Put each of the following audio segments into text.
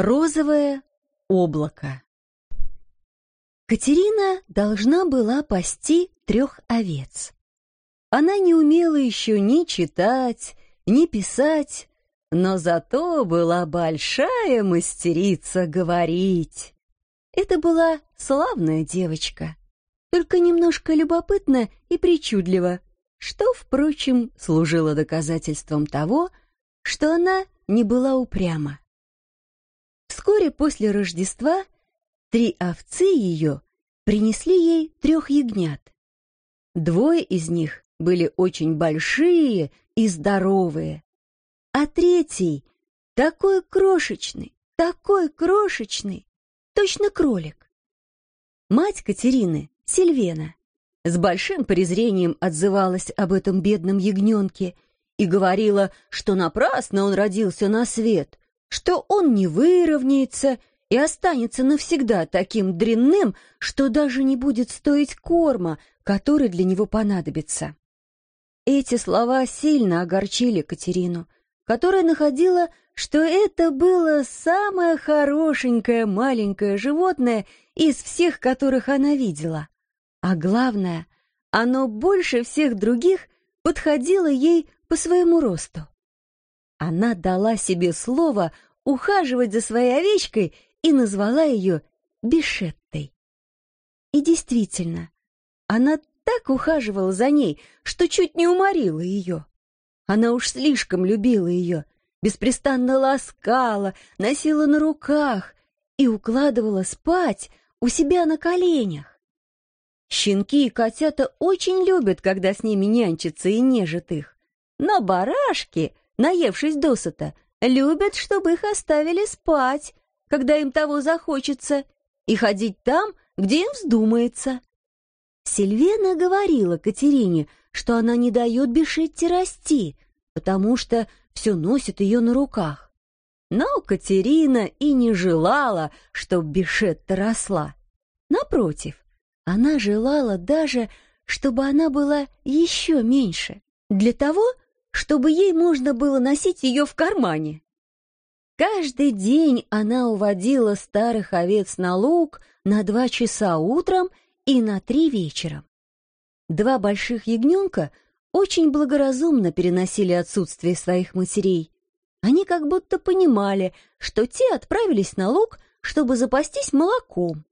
Розовое облако. Катерина должна была пасти трех овец. Она не умела еще ни читать, ни писать, но зато была большая мастерица говорить. Это была славная девочка, только немножко любопытна и причудлива, что, впрочем, служило доказательством того, что она не была упряма. Вскоре после Рождества три овцы ее принесли ей трех ягнят. Двое из них были очень большие и здоровые, а третий такой крошечный, такой крошечный, точно кролик. Мать Катерины, Сильвена, с большим презрением отзывалась об этом бедном ягненке и говорила, что напрасно он родился на свет, что он не выровняется и останется навсегда таким дрянным, что даже не будет стоить корма, который для него понадобится. Эти слова сильно огорчили Катерину, которая находила, что это было самое хорошенькое маленькое животное из всех, которых она видела. А главное, оно больше всех других подходило ей по своему росту. Она дала себе слово ухаживать за своей овечкой и назвала ее Бишеттой. И действительно, она так ухаживала за ней, что чуть не уморила ее. Она уж слишком любила ее, беспрестанно ласкала, носила на руках и укладывала спать у себя на коленях. Щенки и котята очень любят, когда с ними нянчатся и нежат их. Но барашки, наевшись досыта, любят, чтобы их оставили спать, когда им того захочется, и ходить там, где им вздумается. Сильвена говорила Катерине, что она не дает Бешетте расти, потому что все носит ее на руках. Но Катерина и не желала, чтобы Бешетта росла. Напротив, она желала даже, чтобы она была еще меньше, для того, чтобы ей можно было носить ее в кармане. Каждый день она уводила старых овец на луг на два часа утром и на три вечером. Два больших ягненка очень благоразумно переносили отсутствие своих матерей. Они как будто понимали, что те отправились на луг, чтобы запастись молоком.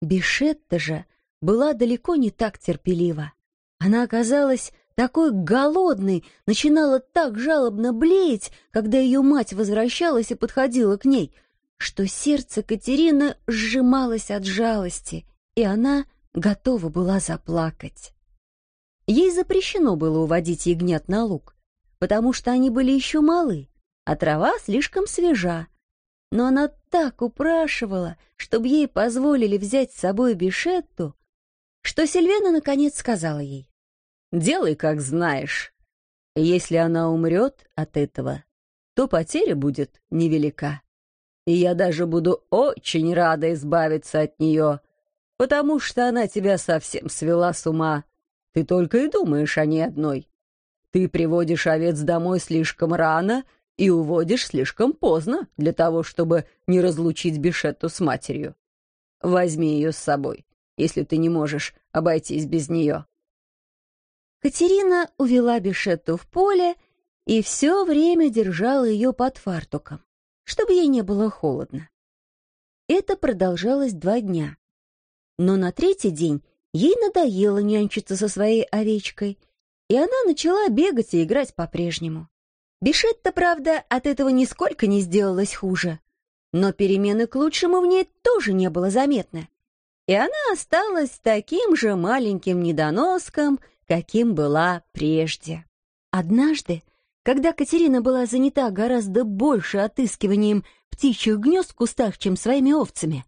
Бешетта же была далеко не так терпелива. Она оказалась такой голодной, начинала так жалобно блеять, когда ее мать возвращалась и подходила к ней, что сердце Катерины сжималось от жалости, и она готова была заплакать. Ей запрещено было уводить ягнят на луг, потому что они были еще малы, а трава слишком свежа. Но она так упрашивала, чтобы ей позволили взять с собой Бишетту, что Сильвена наконец сказала ей, Делай, как знаешь. Если она умрет от этого, то потеря будет невелика. И я даже буду очень рада избавиться от нее, потому что она тебя совсем свела с ума. Ты только и думаешь о ней одной. Ты приводишь овец домой слишком рано и уводишь слишком поздно для того, чтобы не разлучить Бешетту с матерью. Возьми ее с собой, если ты не можешь обойтись без нее. Катерина увела Бешетту в поле и все время держала ее под фартуком, чтобы ей не было холодно. Это продолжалось два дня. Но на третий день ей надоело нянчиться со своей овечкой, и она начала бегать и играть по-прежнему. Бешетта, правда, от этого нисколько не сделалась хуже, но перемены к лучшему в ней тоже не было заметно, и она осталась таким же маленьким недоноском, каким была прежде. Однажды, когда Катерина была занята гораздо больше отыскиванием птичьих гнезд в кустах, чем своими овцами,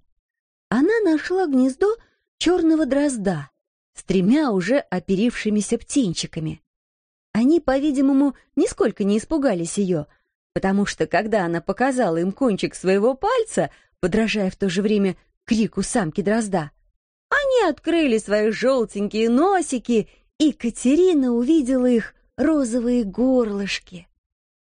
она нашла гнездо черного дрозда с тремя уже оперившимися птенчиками. Они, по-видимому, нисколько не испугались ее, потому что, когда она показала им кончик своего пальца, подражая в то же время крику самки дрозда, они открыли свои желтенькие носики и Катерина увидела их розовые горлышки.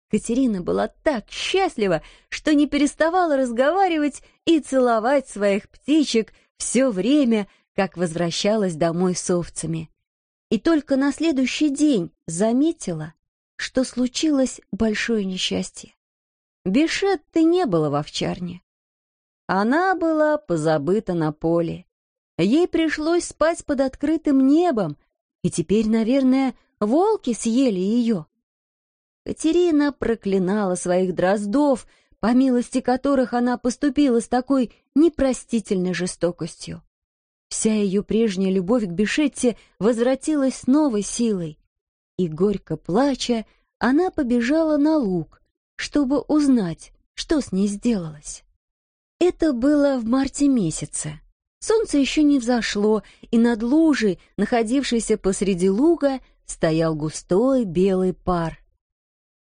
Катерина была так счастлива, что не переставала разговаривать и целовать своих птичек все время, как возвращалась домой с овцами. И только на следующий день заметила, что случилось большое несчастье. Бешетты не было в овчарне. Она была позабыта на поле. Ей пришлось спать под открытым небом, и теперь, наверное, волки съели ее. Катерина проклинала своих дроздов, по милости которых она поступила с такой непростительной жестокостью. Вся ее прежняя любовь к Бешетте возвратилась с новой силой, и, горько плача, она побежала на луг, чтобы узнать, что с ней сделалось. Это было в марте месяце. Солнце еще не взошло, и над лужей, находившейся посреди луга, стоял густой белый пар.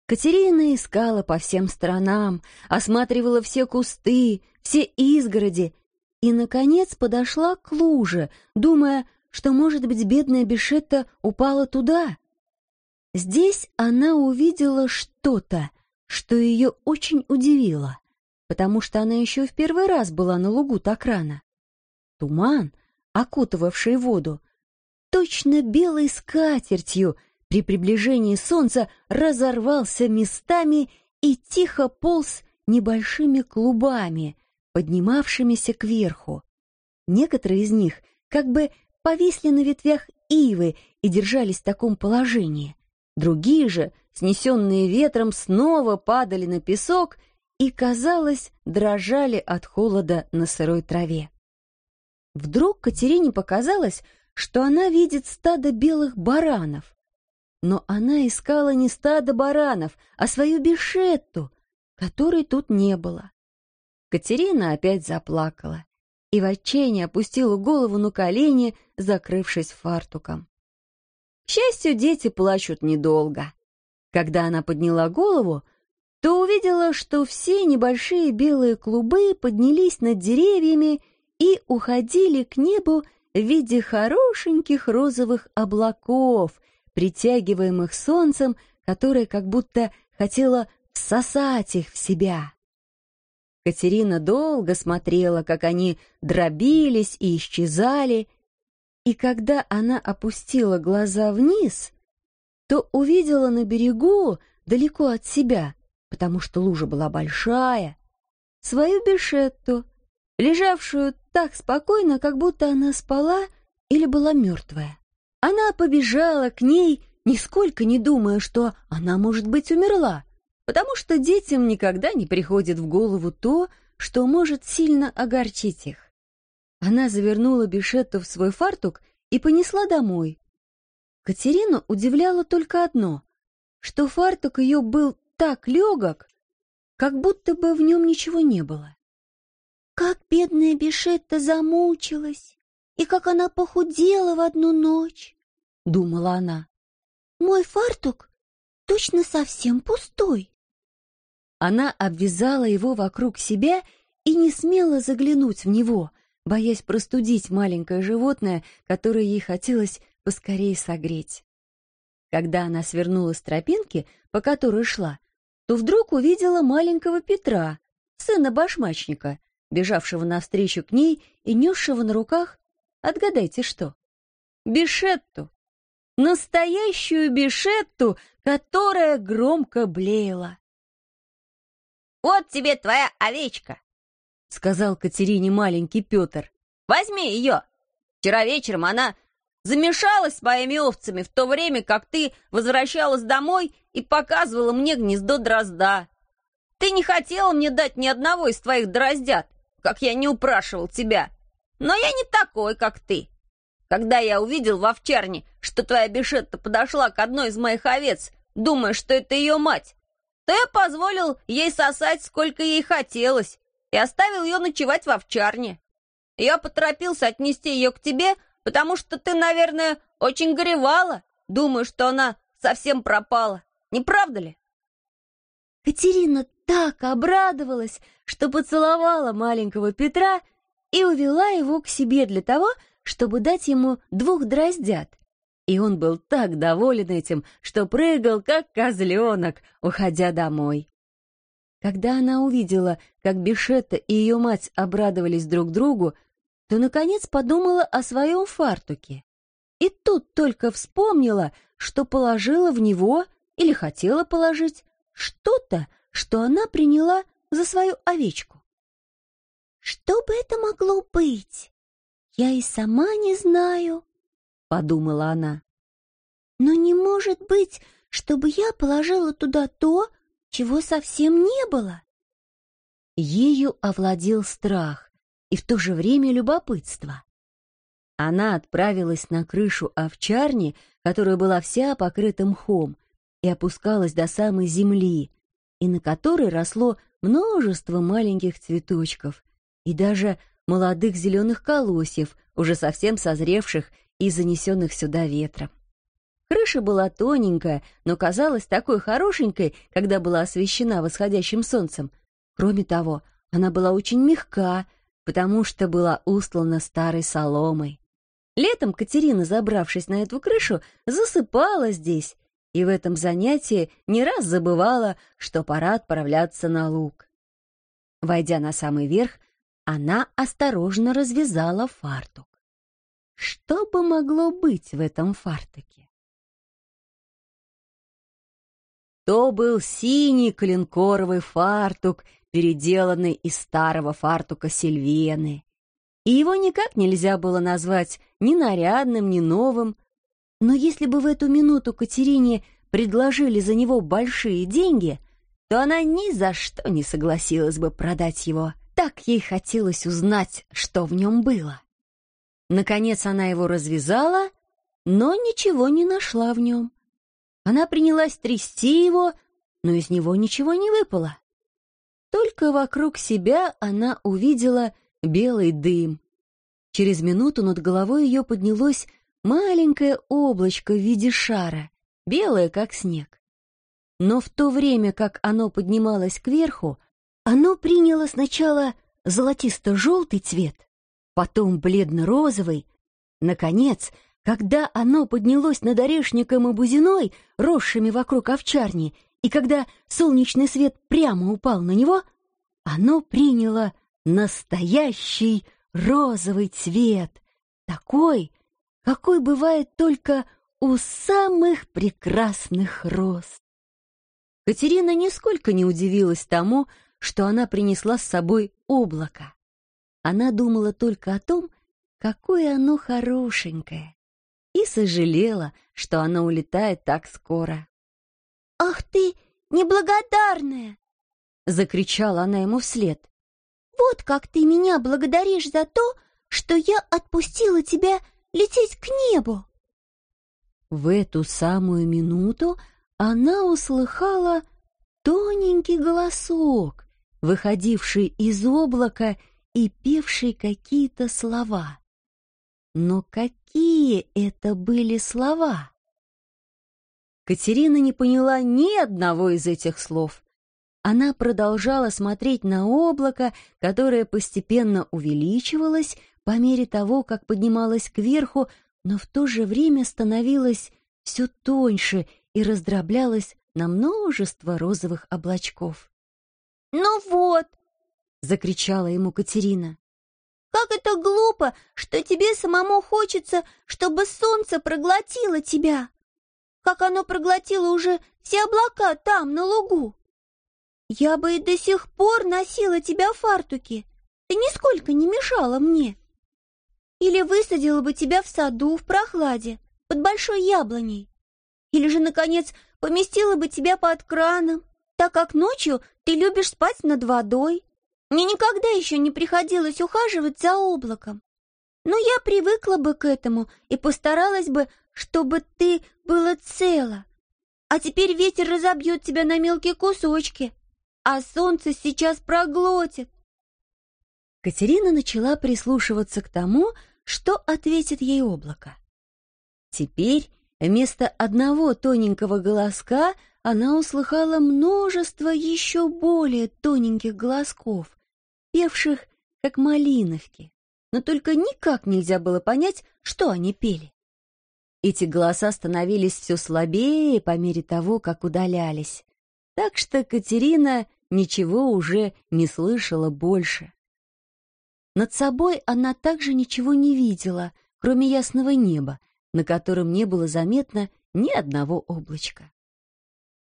Катерина искала по всем сторонам, осматривала все кусты, все изгороди и, наконец, подошла к луже, думая, что, может быть, бедная Бешетта упала туда. Здесь она увидела что-то, что ее очень удивило, потому что она еще в первый раз была на лугу так рано. Туман, окутывавший воду, точно белой скатертью — при приближении солнца разорвался местами и тихо полз небольшими клубами, поднимавшимися кверху. Некоторые из них как бы повисли на ветвях ивы и держались в таком положении. Другие же, снесенные ветром, снова падали на песок и, казалось, дрожали от холода на сырой траве. Вдруг Катерине показалось, что она видит стадо белых баранов. Но она искала не стадо баранов, а свою бешетту, которой тут не было. Катерина опять заплакала и в отчаянии опустила голову на колени, закрывшись фартуком. К счастью, дети плачут недолго. Когда она подняла голову, то увидела, что все небольшие белые клубы поднялись над деревьями и уходили к небу в виде хорошеньких розовых облаков, притягиваемых солнцем, которое как будто хотело всосать их в себя. Катерина долго смотрела, как они дробились и исчезали, и когда она опустила глаза вниз, то увидела на берегу, далеко от себя, потому что лужа была большая, свою бешетту, лежавшую так спокойно, как будто она спала или была мертвая. Она побежала к ней, нисколько не думая, что она, может быть, умерла, потому что детям никогда не приходит в голову то, что может сильно огорчить их. Она завернула Бешетту в свой фартук и понесла домой. Катерину удивляло только одно, что фартук ее был так легок, как будто бы в нем ничего не было. Как бедная Бешетта замучилась, и как она похудела в одну ночь! — думала она. «Мой фартук точно совсем пустой». Она обвязала его вокруг себя и не смела заглянуть в него, боясь простудить маленькое животное, которое ей хотелось поскорее согреть. Когда она свернула с тропинки, по которой шла, то вдруг увидела маленького Петра, сына башмачника, бежавшего навстречу к ней и несшего на руках, отгадайте что, бешетту настоящую бешетту, которая громко блеяла. «Вот тебе твоя овечка», — сказал Катерине маленький Петр. «Возьми ее. Вчера вечером она замешалась с моими овцами в то время, как ты возвращалась домой и показывала мне гнездо дрозда. Ты не хотела мне дать ни одного из твоих дроздят, как я не упрашивал тебя. Но я не такой, как ты. Когда я увидел в овчарне, что твоя Бешетта подошла к одной из моих овец, думая, что это ее мать, то я позволил ей сосать, сколько ей хотелось, и оставил ее ночевать в овчарне. Я поторопился отнести ее к тебе, потому что ты, наверное, очень горевала, думаю, что она совсем пропала. Не правда ли? Катерина так обрадовалась, что поцеловала маленького Петра и увела его к себе для того, чтобы дать ему двух дроздят, И он был так доволен этим, что прыгал, как козленок, уходя домой. Когда она увидела, как Бешетта и ее мать обрадовались друг другу, то, наконец, подумала о своем фартуке. И тут только вспомнила, что положила в него или хотела положить что-то, что она приняла за свою овечку. «Что бы это могло быть? Я и сама не знаю», — подумала она. «Но не может быть, чтобы я положила туда то, чего совсем не было». Ею овладел страх и в то же время любопытство. Она отправилась на крышу овчарни, которая была вся покрыта мхом, и опускалась до самой земли, и на которой росло множество маленьких цветочков и даже молодых зеленых колосьев, уже совсем созревших и занесенных сюда ветром. Крыша была тоненькая, но казалась такой хорошенькой, когда была освещена восходящим солнцем. Кроме того, она была очень мягка, потому что была устлана старой соломой. Летом Катерина, забравшись на эту крышу, засыпала здесь и в этом занятии не раз забывала, что пора отправляться на луг. Войдя на самый верх, она осторожно развязала фартук. Что бы могло быть в этом фартуке? То был синий клинкоровый фартук, переделанный из старого фартука Сильвены. И его никак нельзя было назвать ни нарядным, ни новым, но если бы в эту минуту Катерине предложили за него большие деньги, то она ни за что не согласилась бы продать его. Так ей хотелось узнать, что в нем было. Наконец она его развязала, но ничего не нашла в нем. Она принялась трясти его, но из него ничего не выпало. Только вокруг себя она увидела белый дым. Через минуту над головой ее поднялось маленькое облачко в виде шара, белое, как снег. Но в то время, как оно поднималось кверху, оно приняло сначала золотисто-желтый цвет, потом бледно-розовый. Наконец, когда оно поднялось над орешником и бузиной, росшими вокруг овчарни, и когда солнечный свет прямо упал на него, оно приняло настоящий розовый цвет, такой, какой бывает только у самых прекрасных роз. Катерина нисколько не удивилась тому, что она принесла с собой облако. Она думала только о том, какое оно хорошенькое, и сожалела, что оно улетает так скоро. «Ах ты, неблагодарная!» — закричала она ему вслед. «Вот как ты меня благодаришь за то, что я отпустила тебя лететь к небу!» В эту самую минуту она услыхала тоненький голосок, выходивший из облака и певший какие-то слова. Но какие это были слова? Катерина не поняла ни одного из этих слов. Она продолжала смотреть на облако, которое постепенно увеличивалось по мере того, как поднималось кверху, но в то же время становилось все тоньше и раздроблялось на множество розовых облачков. «Ну вот!» — закричала ему Катерина. «Как это глупо, что тебе самому хочется, чтобы солнце проглотило тебя! Как оно проглотило уже все облака там, на лугу!» Я бы и до сих пор носила тебя в фартуке. Ты нисколько не мешала мне. Или высадила бы тебя в саду в прохладе, под большой яблоней. Или же, наконец, поместила бы тебя под краном, так как ночью ты любишь спать над водой. Мне никогда еще не приходилось ухаживать за облаком. Но я привыкла бы к этому и постаралась бы, чтобы ты было цело. А теперь ветер разобьет тебя на мелкие кусочки, а солнце сейчас проглотит. Катерина начала прислушиваться к тому, что ответит ей облако. Теперь вместо одного тоненького голоска она услыхала множество еще более тоненьких голосков, певших как малиновки, но только никак нельзя было понять, что они пели. Эти голоса становились все слабее по мере того, как удалялись. Так что Катерина ничего уже не слышала больше. Над собой она также ничего не видела, кроме ясного неба, на котором не было заметно ни одного облачка.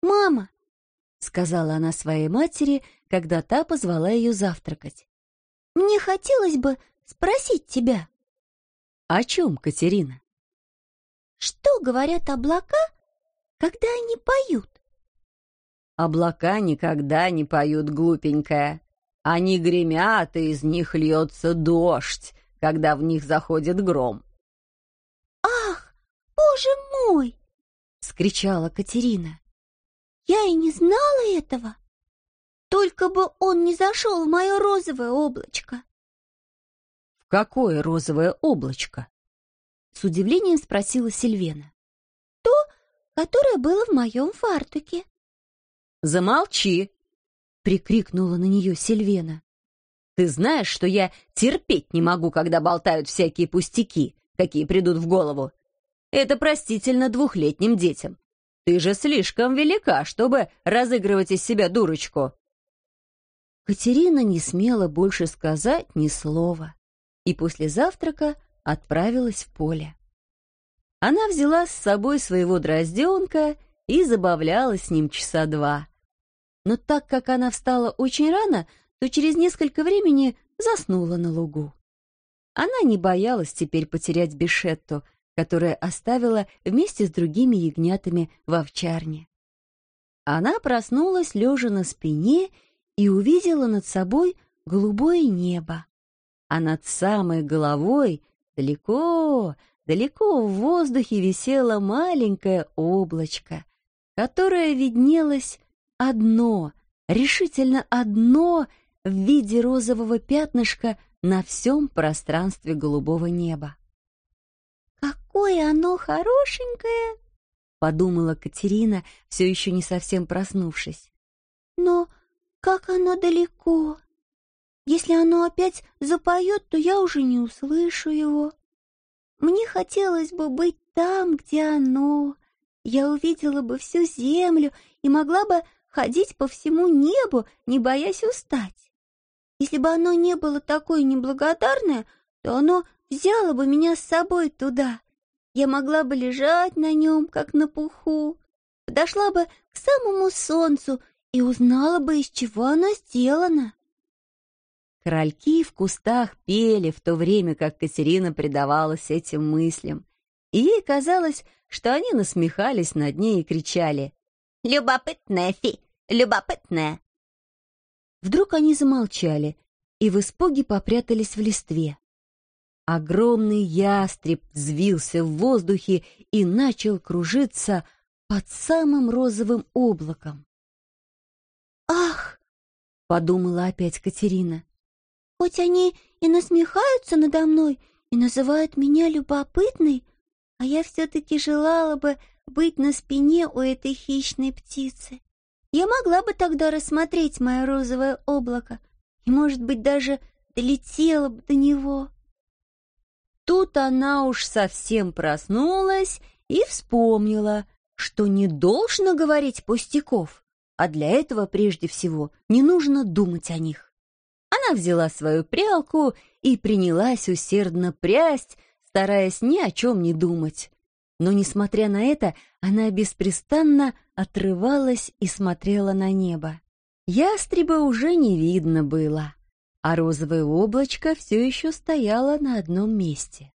«Мама!» — сказала она своей матери, когда та позвала ее завтракать. «Мне хотелось бы спросить тебя». «О чем, Катерина?» «Что говорят облака, когда они поют?» «Облака никогда не поют, глупенькая. Они гремят, и из них льется дождь, когда в них заходит гром». «Ах, боже мой!» — скричала Катерина. «Я и не знала этого. Только бы он не зашел в мое розовое облачко». «В какое розовое облачко?» — с удивлением спросила Сильвена. «То, которое было в моем фартуке». «Замолчи!» — прикрикнула на нее Сильвена. «Ты знаешь, что я терпеть не могу, когда болтают всякие пустяки, какие придут в голову. Это простительно двухлетним детям. Ты же слишком велика, чтобы разыгрывать из себя дурочку». Катерина не смела больше сказать ни слова, и после завтрака отправилась в поле. Она взяла с собой своего дрозденка и забавлялась с ним часа два но так как она встала очень рано, то через несколько времени заснула на лугу. Она не боялась теперь потерять Бешетту, которая оставила вместе с другими ягнятами в овчарне. Она проснулась, лежа на спине, и увидела над собой голубое небо. А над самой головой, далеко, далеко в воздухе висело маленькое облачко, которое виднелось одно, решительно одно в виде розового пятнышка на всем пространстве голубого неба. «Какое оно хорошенькое!» — подумала Катерина, все еще не совсем проснувшись. «Но как оно далеко! Если оно опять запоет, то я уже не услышу его. Мне хотелось бы быть там, где оно. Я увидела бы всю землю и могла бы ходить по всему небу, не боясь устать. Если бы оно не было такое неблагодарное, то оно взяло бы меня с собой туда. Я могла бы лежать на нем, как на пуху, подошла бы к самому солнцу и узнала бы, из чего оно сделано. Крольки в кустах пели в то время, как Катерина предавалась этим мыслям, и ей казалось, что они насмехались над ней и кричали Любопытная фи, любопытная!» Вдруг они замолчали и в испуге попрятались в листве. Огромный ястреб взвился в воздухе и начал кружиться под самым розовым облаком. «Ах!» — подумала опять Катерина. «Хоть они и насмехаются надо мной и называют меня любопытной, а я все-таки желала бы быть на спине у этой хищной птицы. Я могла бы тогда рассмотреть мое розовое облако и, может быть, даже долетела бы до него. Тут она уж совсем проснулась и вспомнила, что не должно говорить пустяков, а для этого прежде всего не нужно думать о них. Она взяла свою прялку и принялась усердно прясть, стараясь ни о чем не думать. Но, несмотря на это, она беспрестанно отрывалась и смотрела на небо. Ястреба уже не видно было, а розовое облачко все еще стояло на одном месте.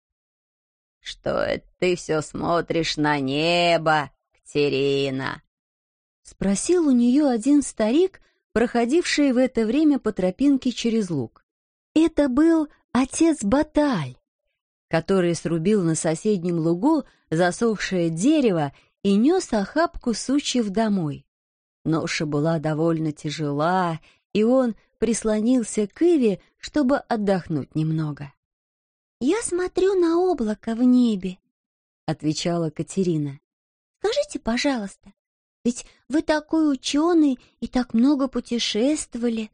«Что это ты все смотришь на небо, Катерина?» — спросил у нее один старик, проходивший в это время по тропинке через луг. Это был отец Баталь, который срубил на соседнем лугу засохшее дерево и нес охапку сучьев домой. Ноша была довольно тяжела, и он прислонился к Иве, чтобы отдохнуть немного. «Я смотрю на облако в небе», — отвечала Катерина. «Скажите, пожалуйста, ведь вы такой ученый и так много путешествовали.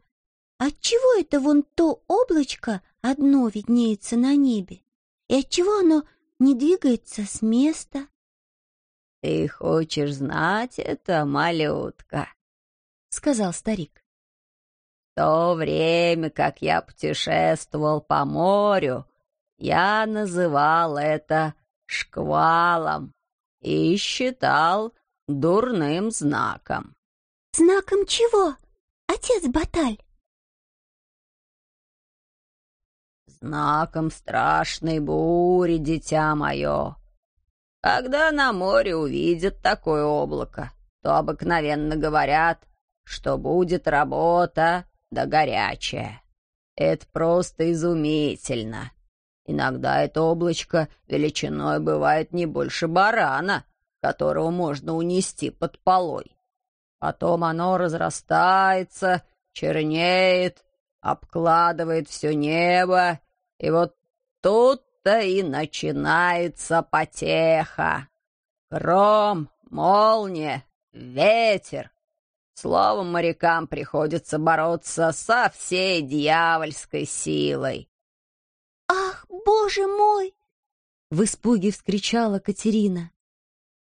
Отчего это вон то облачко одно виднеется на небе? И отчего оно не двигается с места? «Ты хочешь знать это, малютка?» — сказал старик. «В то время, как я путешествовал по морю, я называл это шквалом и считал дурным знаком». «Знаком чего, отец Баталь?» «Знаком страшной бури, дитя мое», когда на море увидят такое облако, то обыкновенно говорят, что будет работа да горячая. Это просто изумительно. Иногда это облачко величиной бывает не больше барана, которого можно унести под полой. Потом оно разрастается, чернеет, обкладывает все небо, и вот тут тут-то и начинается потеха. Гром, молния, ветер. Словом, морякам приходится бороться со всей дьявольской силой. «Ах, боже мой!» — в испуге вскричала Катерина.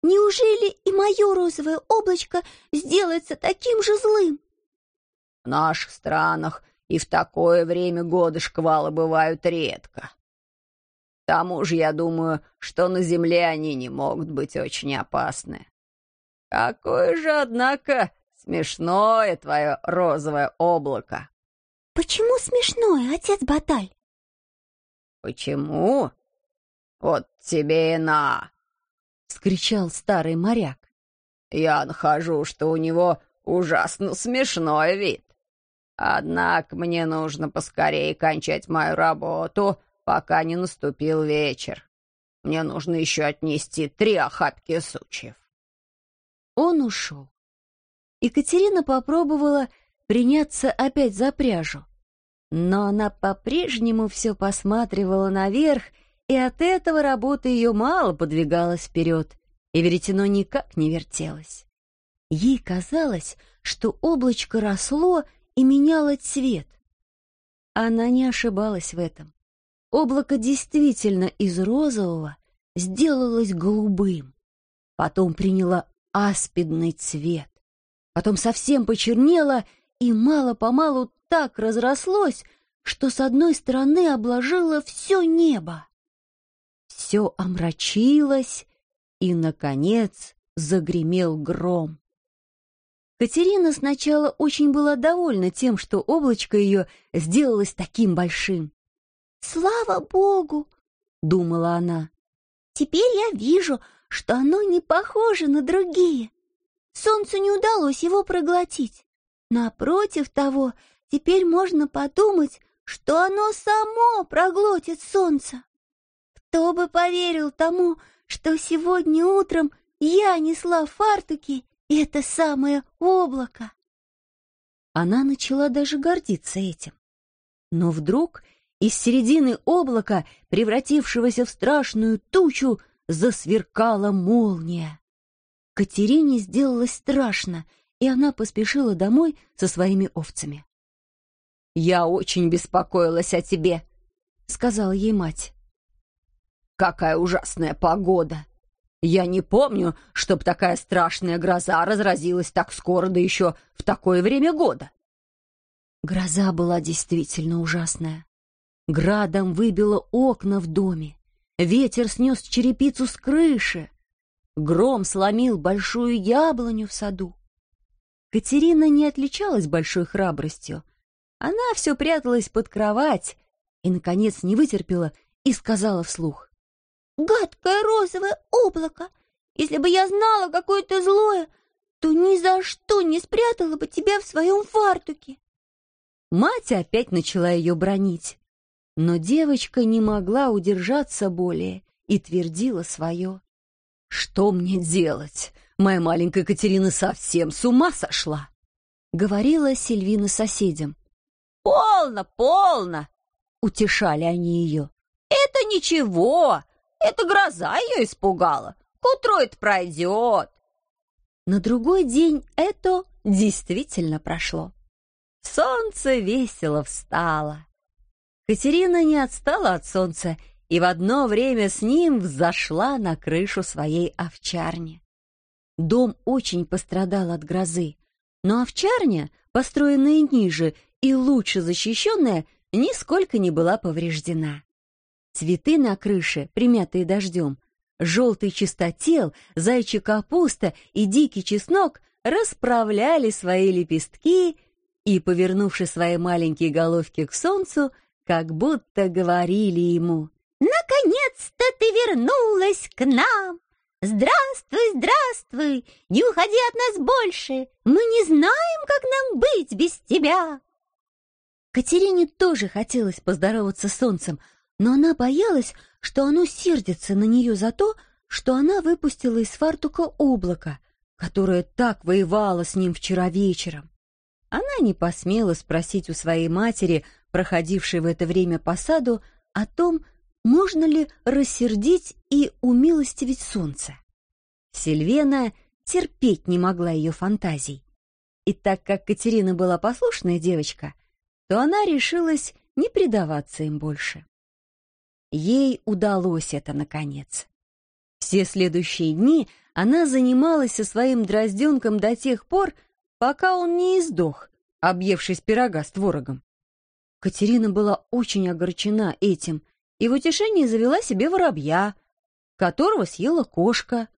«Неужели и мое розовое облачко сделается таким же злым?» «В наших странах и в такое время года шквалы бывают редко», тому же я думаю, что на Земле они не могут быть очень опасны. Какое же, однако, смешное твое розовое облако. Почему смешное, отец Баталь? Почему? Вот тебе и на! Вскричал старый моряк. Я нахожу, что у него ужасно смешной вид. Однако мне нужно поскорее кончать мою работу — пока не наступил вечер. Мне нужно еще отнести три охапки сучьев». Он ушел. Екатерина попробовала приняться опять за пряжу, но она по-прежнему все посматривала наверх, и от этого работа ее мало подвигалась вперед, и веретено никак не вертелось. Ей казалось, что облачко росло и меняло цвет. Она не ошибалась в этом. Облако действительно из розового сделалось голубым, потом приняло аспидный цвет, потом совсем почернело и мало-помалу так разрослось, что с одной стороны обложило все небо. Все омрачилось, и, наконец, загремел гром. Катерина сначала очень была довольна тем, что облачко ее сделалось таким большим. «Слава Богу!» — думала она. «Теперь я вижу, что оно не похоже на другие. Солнцу не удалось его проглотить. Напротив того, теперь можно подумать, что оно само проглотит солнце. Кто бы поверил тому, что сегодня утром я несла фартуки это самое облако?» Она начала даже гордиться этим. Но вдруг из середины облака, превратившегося в страшную тучу, засверкала молния. Катерине сделалось страшно, и она поспешила домой со своими овцами. «Я очень беспокоилась о тебе», — сказала ей мать. «Какая ужасная погода! Я не помню, чтоб такая страшная гроза разразилась так скоро, да еще в такое время года». Гроза была действительно ужасная. Градом выбило окна в доме. Ветер снес черепицу с крыши. Гром сломил большую яблоню в саду. Катерина не отличалась большой храбростью. Она все пряталась под кровать и, наконец, не вытерпела и сказала вслух. «Гадкое розовое облако! Если бы я знала, какое ты злое, то ни за что не спрятала бы тебя в своем фартуке!» Мать опять начала ее бронить. Но девочка не могла удержаться более и твердила свое. «Что мне делать? Моя маленькая Катерина совсем с ума сошла!» — говорила Сильвина соседям. «Полно, полно!» — утешали они ее. «Это ничего! Это гроза ее испугала! К утру это пройдет!» На другой день это действительно прошло. Солнце весело встало. Катерина не отстала от солнца и в одно время с ним взошла на крышу своей овчарни. Дом очень пострадал от грозы, но овчарня, построенная ниже и лучше защищенная, нисколько не была повреждена. Цветы на крыше, примятые дождем, желтый чистотел, зайчья капуста и дикий чеснок расправляли свои лепестки и, повернувши свои маленькие головки к солнцу, как будто говорили ему «Наконец-то ты вернулась к нам! Здравствуй, здравствуй! Не уходи от нас больше! Мы не знаем, как нам быть без тебя!» Катерине тоже хотелось поздороваться с солнцем, но она боялась, что оно сердится на нее за то, что она выпустила из фартука облако, которое так воевало с ним вчера вечером. Она не посмела спросить у своей матери, проходившей в это время по саду, о том, можно ли рассердить и умилостивить солнце. Сильвена терпеть не могла ее фантазий. И так как Катерина была послушная девочка, то она решилась не предаваться им больше. Ей удалось это наконец. Все следующие дни она занималась со своим дрозденком до тех пор, пока он не издох, объевшись пирога с творогом. Катерина была очень огорчена этим и в утешении завела себе воробья, которого съела кошка.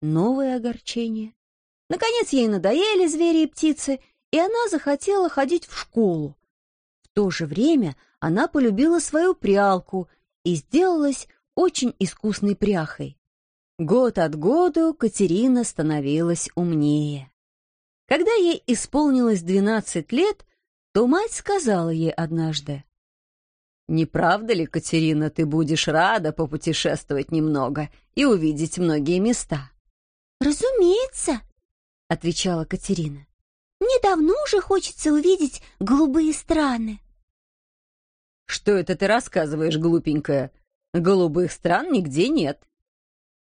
Новое огорчение. Наконец ей надоели звери и птицы, и она захотела ходить в школу. В то же время она полюбила свою прялку и сделалась очень искусной пряхой. Год от году Катерина становилась умнее. Когда ей исполнилось двенадцать лет, то мать сказала ей однажды, «Не правда ли, Катерина, ты будешь рада попутешествовать немного и увидеть многие места?» «Разумеется», — отвечала Катерина. «Мне давно уже хочется увидеть голубые страны». «Что это ты рассказываешь, глупенькая? Голубых стран нигде нет».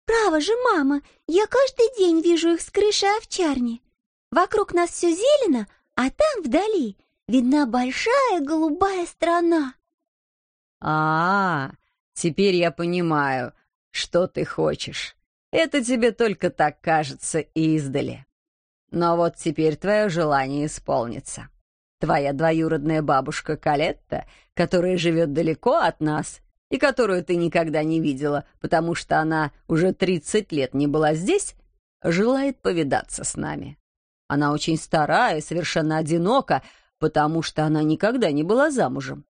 «Право же, мама, я каждый день вижу их с крыши овчарни. Вокруг нас все зелено, а там вдали видна большая голубая страна». «А, теперь я понимаю, что ты хочешь. Это тебе только так кажется издали. Но вот теперь твое желание исполнится. Твоя двоюродная бабушка Калетта, которая живет далеко от нас и которую ты никогда не видела, потому что она уже 30 лет не была здесь, желает повидаться с нами. Она очень старая и совершенно одинока, потому что она никогда не была замужем.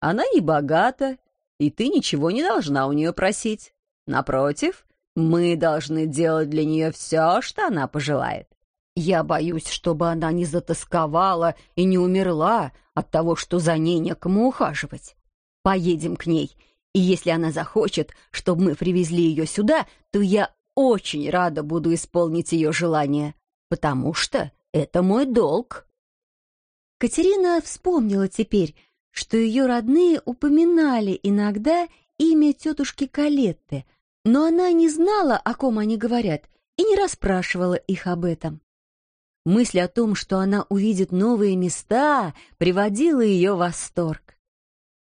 Она не богата, и ты ничего не должна у нее просить. Напротив, мы должны делать для нее все, что она пожелает. Я боюсь, чтобы она не затасковала и не умерла от того, что за ней некому ухаживать. Поедем к ней, и если она захочет, чтобы мы привезли ее сюда, то я очень рада буду исполнить ее желание, потому что это мой долг». Катерина вспомнила теперь, что ее родные упоминали иногда имя тетушки Калетты, но она не знала, о ком они говорят, и не расспрашивала их об этом. Мысль о том, что она увидит новые места, приводила ее в восторг.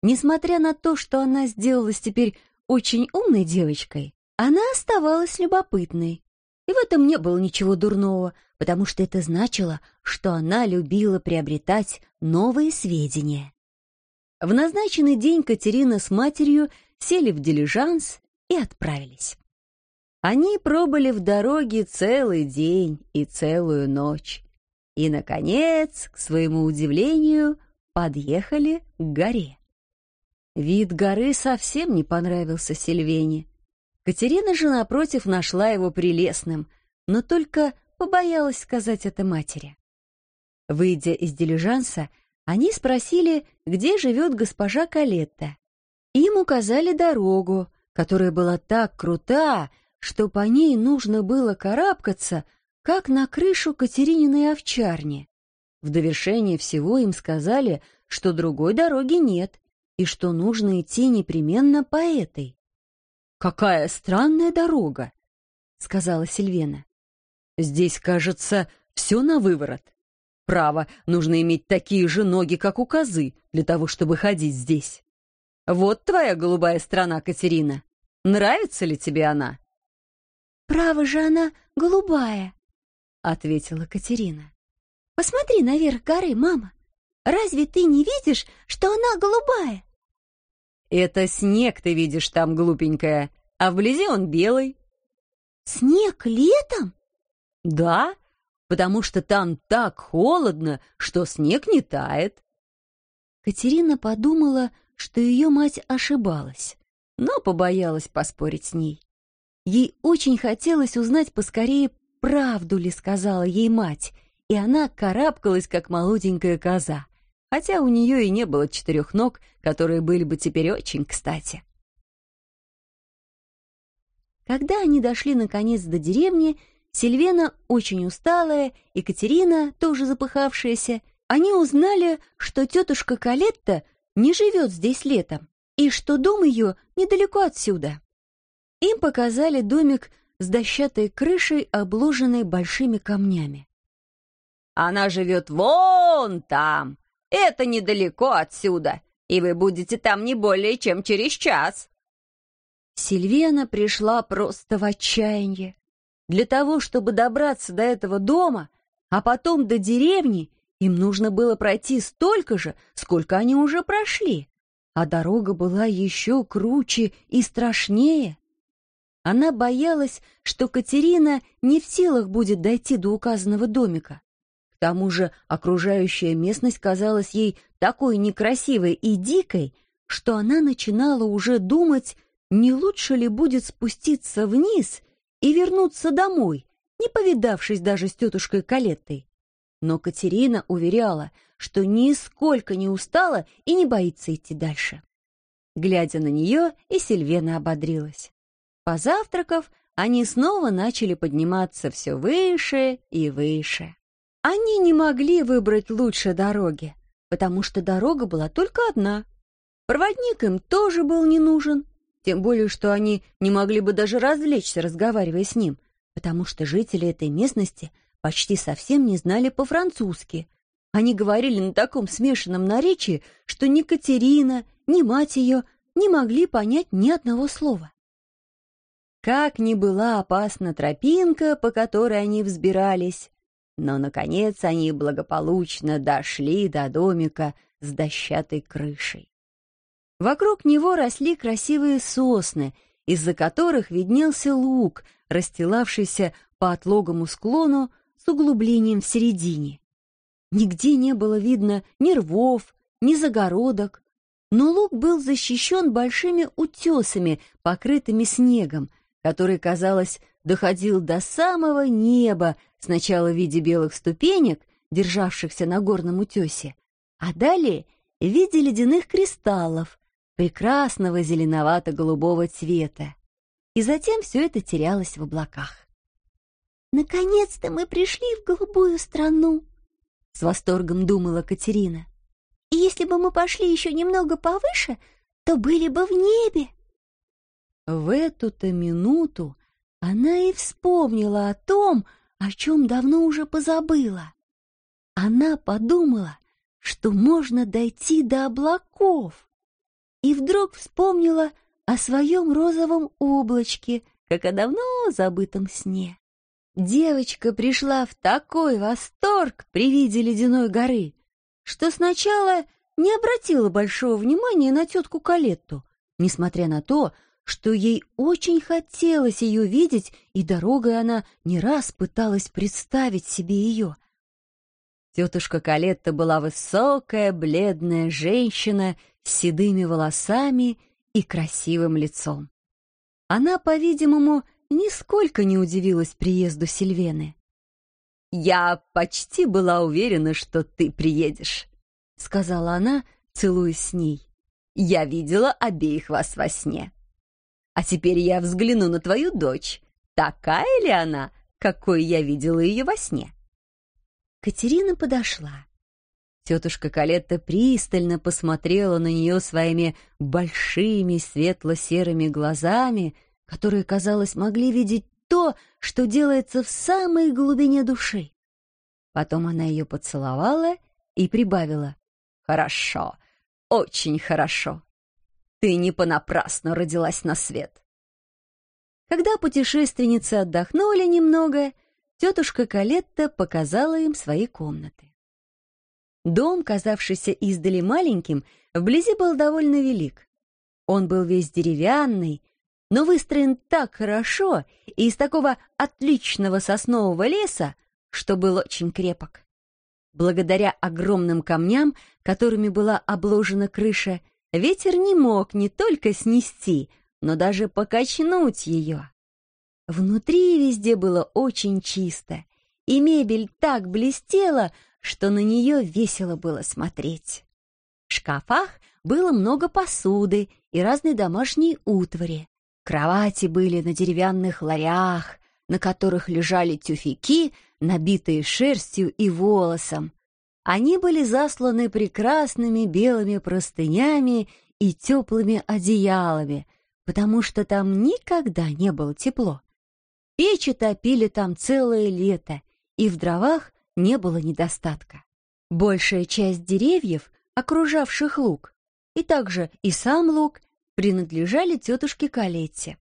Несмотря на то, что она сделалась теперь очень умной девочкой, она оставалась любопытной. И в этом не было ничего дурного, потому что это значило, что она любила приобретать новые сведения. В назначенный день Катерина с матерью сели в дилижанс и отправились. Они пробыли в дороге целый день и целую ночь. И, наконец, к своему удивлению, подъехали к горе. Вид горы совсем не понравился Сильвене. Катерина же, напротив, нашла его прелестным, но только побоялась сказать это матери. Выйдя из дилижанса, они спросили, где живет госпожа Калетта. Им указали дорогу, которая была так крута, что по ней нужно было карабкаться, как на крышу Катерининой овчарни. В довершение всего им сказали, что другой дороги нет и что нужно идти непременно по этой. «Какая странная дорога!» — сказала Сильвена. «Здесь, кажется, все на выворот. Право, нужно иметь такие же ноги, как у козы, для того, чтобы ходить здесь. Вот твоя голубая страна, Катерина. Нравится ли тебе она?» «Право же она голубая», — ответила Катерина. «Посмотри наверх горы, мама. Разве ты не видишь, что она голубая?» «Это снег ты видишь там, глупенькая, а вблизи он белый». «Снег летом?» «Да, потому что там так холодно, что снег не тает». Катерина подумала, что ее мать ошибалась, но побоялась поспорить с ней. Ей очень хотелось узнать поскорее, правду ли сказала ей мать, и она карабкалась, как молоденькая коза, хотя у нее и не было четырех ног, которые были бы теперь очень кстати. Когда они дошли наконец до деревни, Сильвена, очень усталая, и Катерина, тоже запыхавшаяся, они узнали, что тетушка Калетта не живет здесь летом, и что дом ее недалеко отсюда. Им показали домик с дощатой крышей, обложенной большими камнями. «Она живет вон там. Это недалеко отсюда, и вы будете там не более чем через час». Сильвена пришла просто в отчаяние. Для того, чтобы добраться до этого дома, а потом до деревни, им нужно было пройти столько же, сколько они уже прошли, а дорога была еще круче и страшнее. Она боялась, что Катерина не в силах будет дойти до указанного домика. К тому же окружающая местность казалась ей такой некрасивой и дикой, что она начинала уже думать, не лучше ли будет спуститься вниз и вернуться домой, не повидавшись даже с тетушкой Калеттой. Но Катерина уверяла, что нисколько не устала и не боится идти дальше. Глядя на нее, и Сильвена ободрилась. Позавтракав, они снова начали подниматься все выше и выше. Они не могли выбрать лучше дороги, потому что дорога была только одна. Проводник им тоже был не нужен, тем более, что они не могли бы даже развлечься, разговаривая с ним, потому что жители этой местности почти совсем не знали по-французски. Они говорили на таком смешанном наречии, что ни Катерина, ни мать ее не могли понять ни одного слова. Как ни была опасна тропинка, по которой они взбирались, но, наконец, они благополучно дошли до домика с дощатой крышей. Вокруг него росли красивые сосны, из-за которых виднелся луг, расстилавшийся по отлогому склону с углублением в середине. Нигде не было видно ни рвов, ни загородок, но луг был защищен большими утесами, покрытыми снегом, который, казалось, доходил до самого неба, сначала в виде белых ступенек, державшихся на горном утесе, а далее в виде ледяных кристаллов, прекрасного зеленовато-голубого цвета. И затем все это терялось в облаках. «Наконец-то мы пришли в голубую страну!» — с восторгом думала Катерина. «И если бы мы пошли еще немного повыше, то были бы в небе!» В эту-то минуту она и вспомнила о том, о чем давно уже позабыла. Она подумала, что можно дойти до облаков, и вдруг вспомнила о своем розовом облачке, как о давно забытом сне. Девочка пришла в такой восторг при виде ледяной горы, что сначала не обратила большого внимания на тетку Калетту, несмотря на то, что ей очень хотелось ее видеть, и дорогой она не раз пыталась представить себе ее. Тетушка Калетта была высокая, бледная женщина с седыми волосами и красивым лицом. Она, по-видимому, нисколько не удивилась приезду Сильвены. «Я почти была уверена, что ты приедешь», — сказала она, целуясь с ней. «Я видела обеих вас во сне». А теперь я взгляну на твою дочь. Такая ли она, какой я видела ее во сне?» Катерина подошла. Тетушка Калетта пристально посмотрела на нее своими большими светло-серыми глазами, которые, казалось, могли видеть то, что делается в самой глубине души. Потом она ее поцеловала и прибавила. «Хорошо, очень хорошо. Ты не понапрасну родилась на свет. Когда путешественницы отдохнули немного, тетушка Калетта показала им свои комнаты. Дом, казавшийся издали маленьким, вблизи был довольно велик. Он был весь деревянный, но выстроен так хорошо и из такого отличного соснового леса, что был очень крепок. Благодаря огромным камням, которыми была обложена крыша, ветер не мог не только снести, но даже покачнуть ее. Внутри везде было очень чисто, и мебель так блестела, что на нее весело было смотреть. В шкафах было много посуды и разной домашней утвари. Кровати были на деревянных ларях, на которых лежали тюфяки, набитые шерстью и волосом. Они были засланы прекрасными белыми простынями и теплыми одеялами, потому что там никогда не было тепло. Печи топили там целое лето, и в дровах не было недостатка. Большая часть деревьев, окружавших луг, и также и сам луг, принадлежали тетушке Калетте.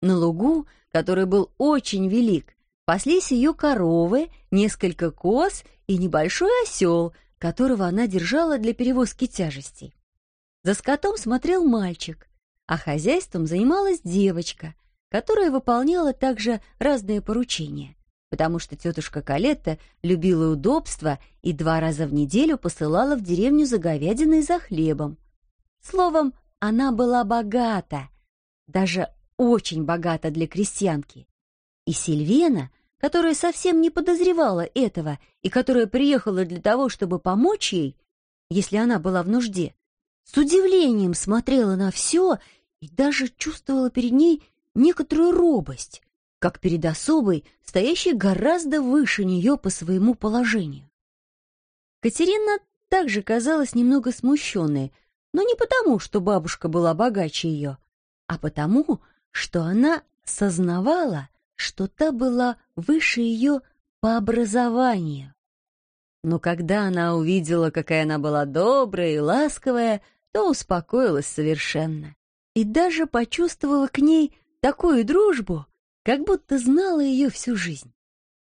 На лугу, который был очень велик, паслись ее коровы, несколько коз и небольшой осел, которого она держала для перевозки тяжестей. За скотом смотрел мальчик, а хозяйством занималась девочка, которая выполняла также разные поручения, потому что тетушка Калетта любила удобства и два раза в неделю посылала в деревню за говядиной и за хлебом. Словом, она была богата, даже очень богата для крестьянки. И Сильвена, которая совсем не подозревала этого и которая приехала для того, чтобы помочь ей, если она была в нужде, с удивлением смотрела на все и даже чувствовала перед ней некоторую робость, как перед особой, стоящей гораздо выше нее по своему положению. Катерина также казалась немного смущенной, но не потому, что бабушка была богаче ее, а потому, что она сознавала, что та была выше ее по образованию. Но когда она увидела, какая она была добрая и ласковая, то успокоилась совершенно и даже почувствовала к ней такую дружбу, как будто знала ее всю жизнь.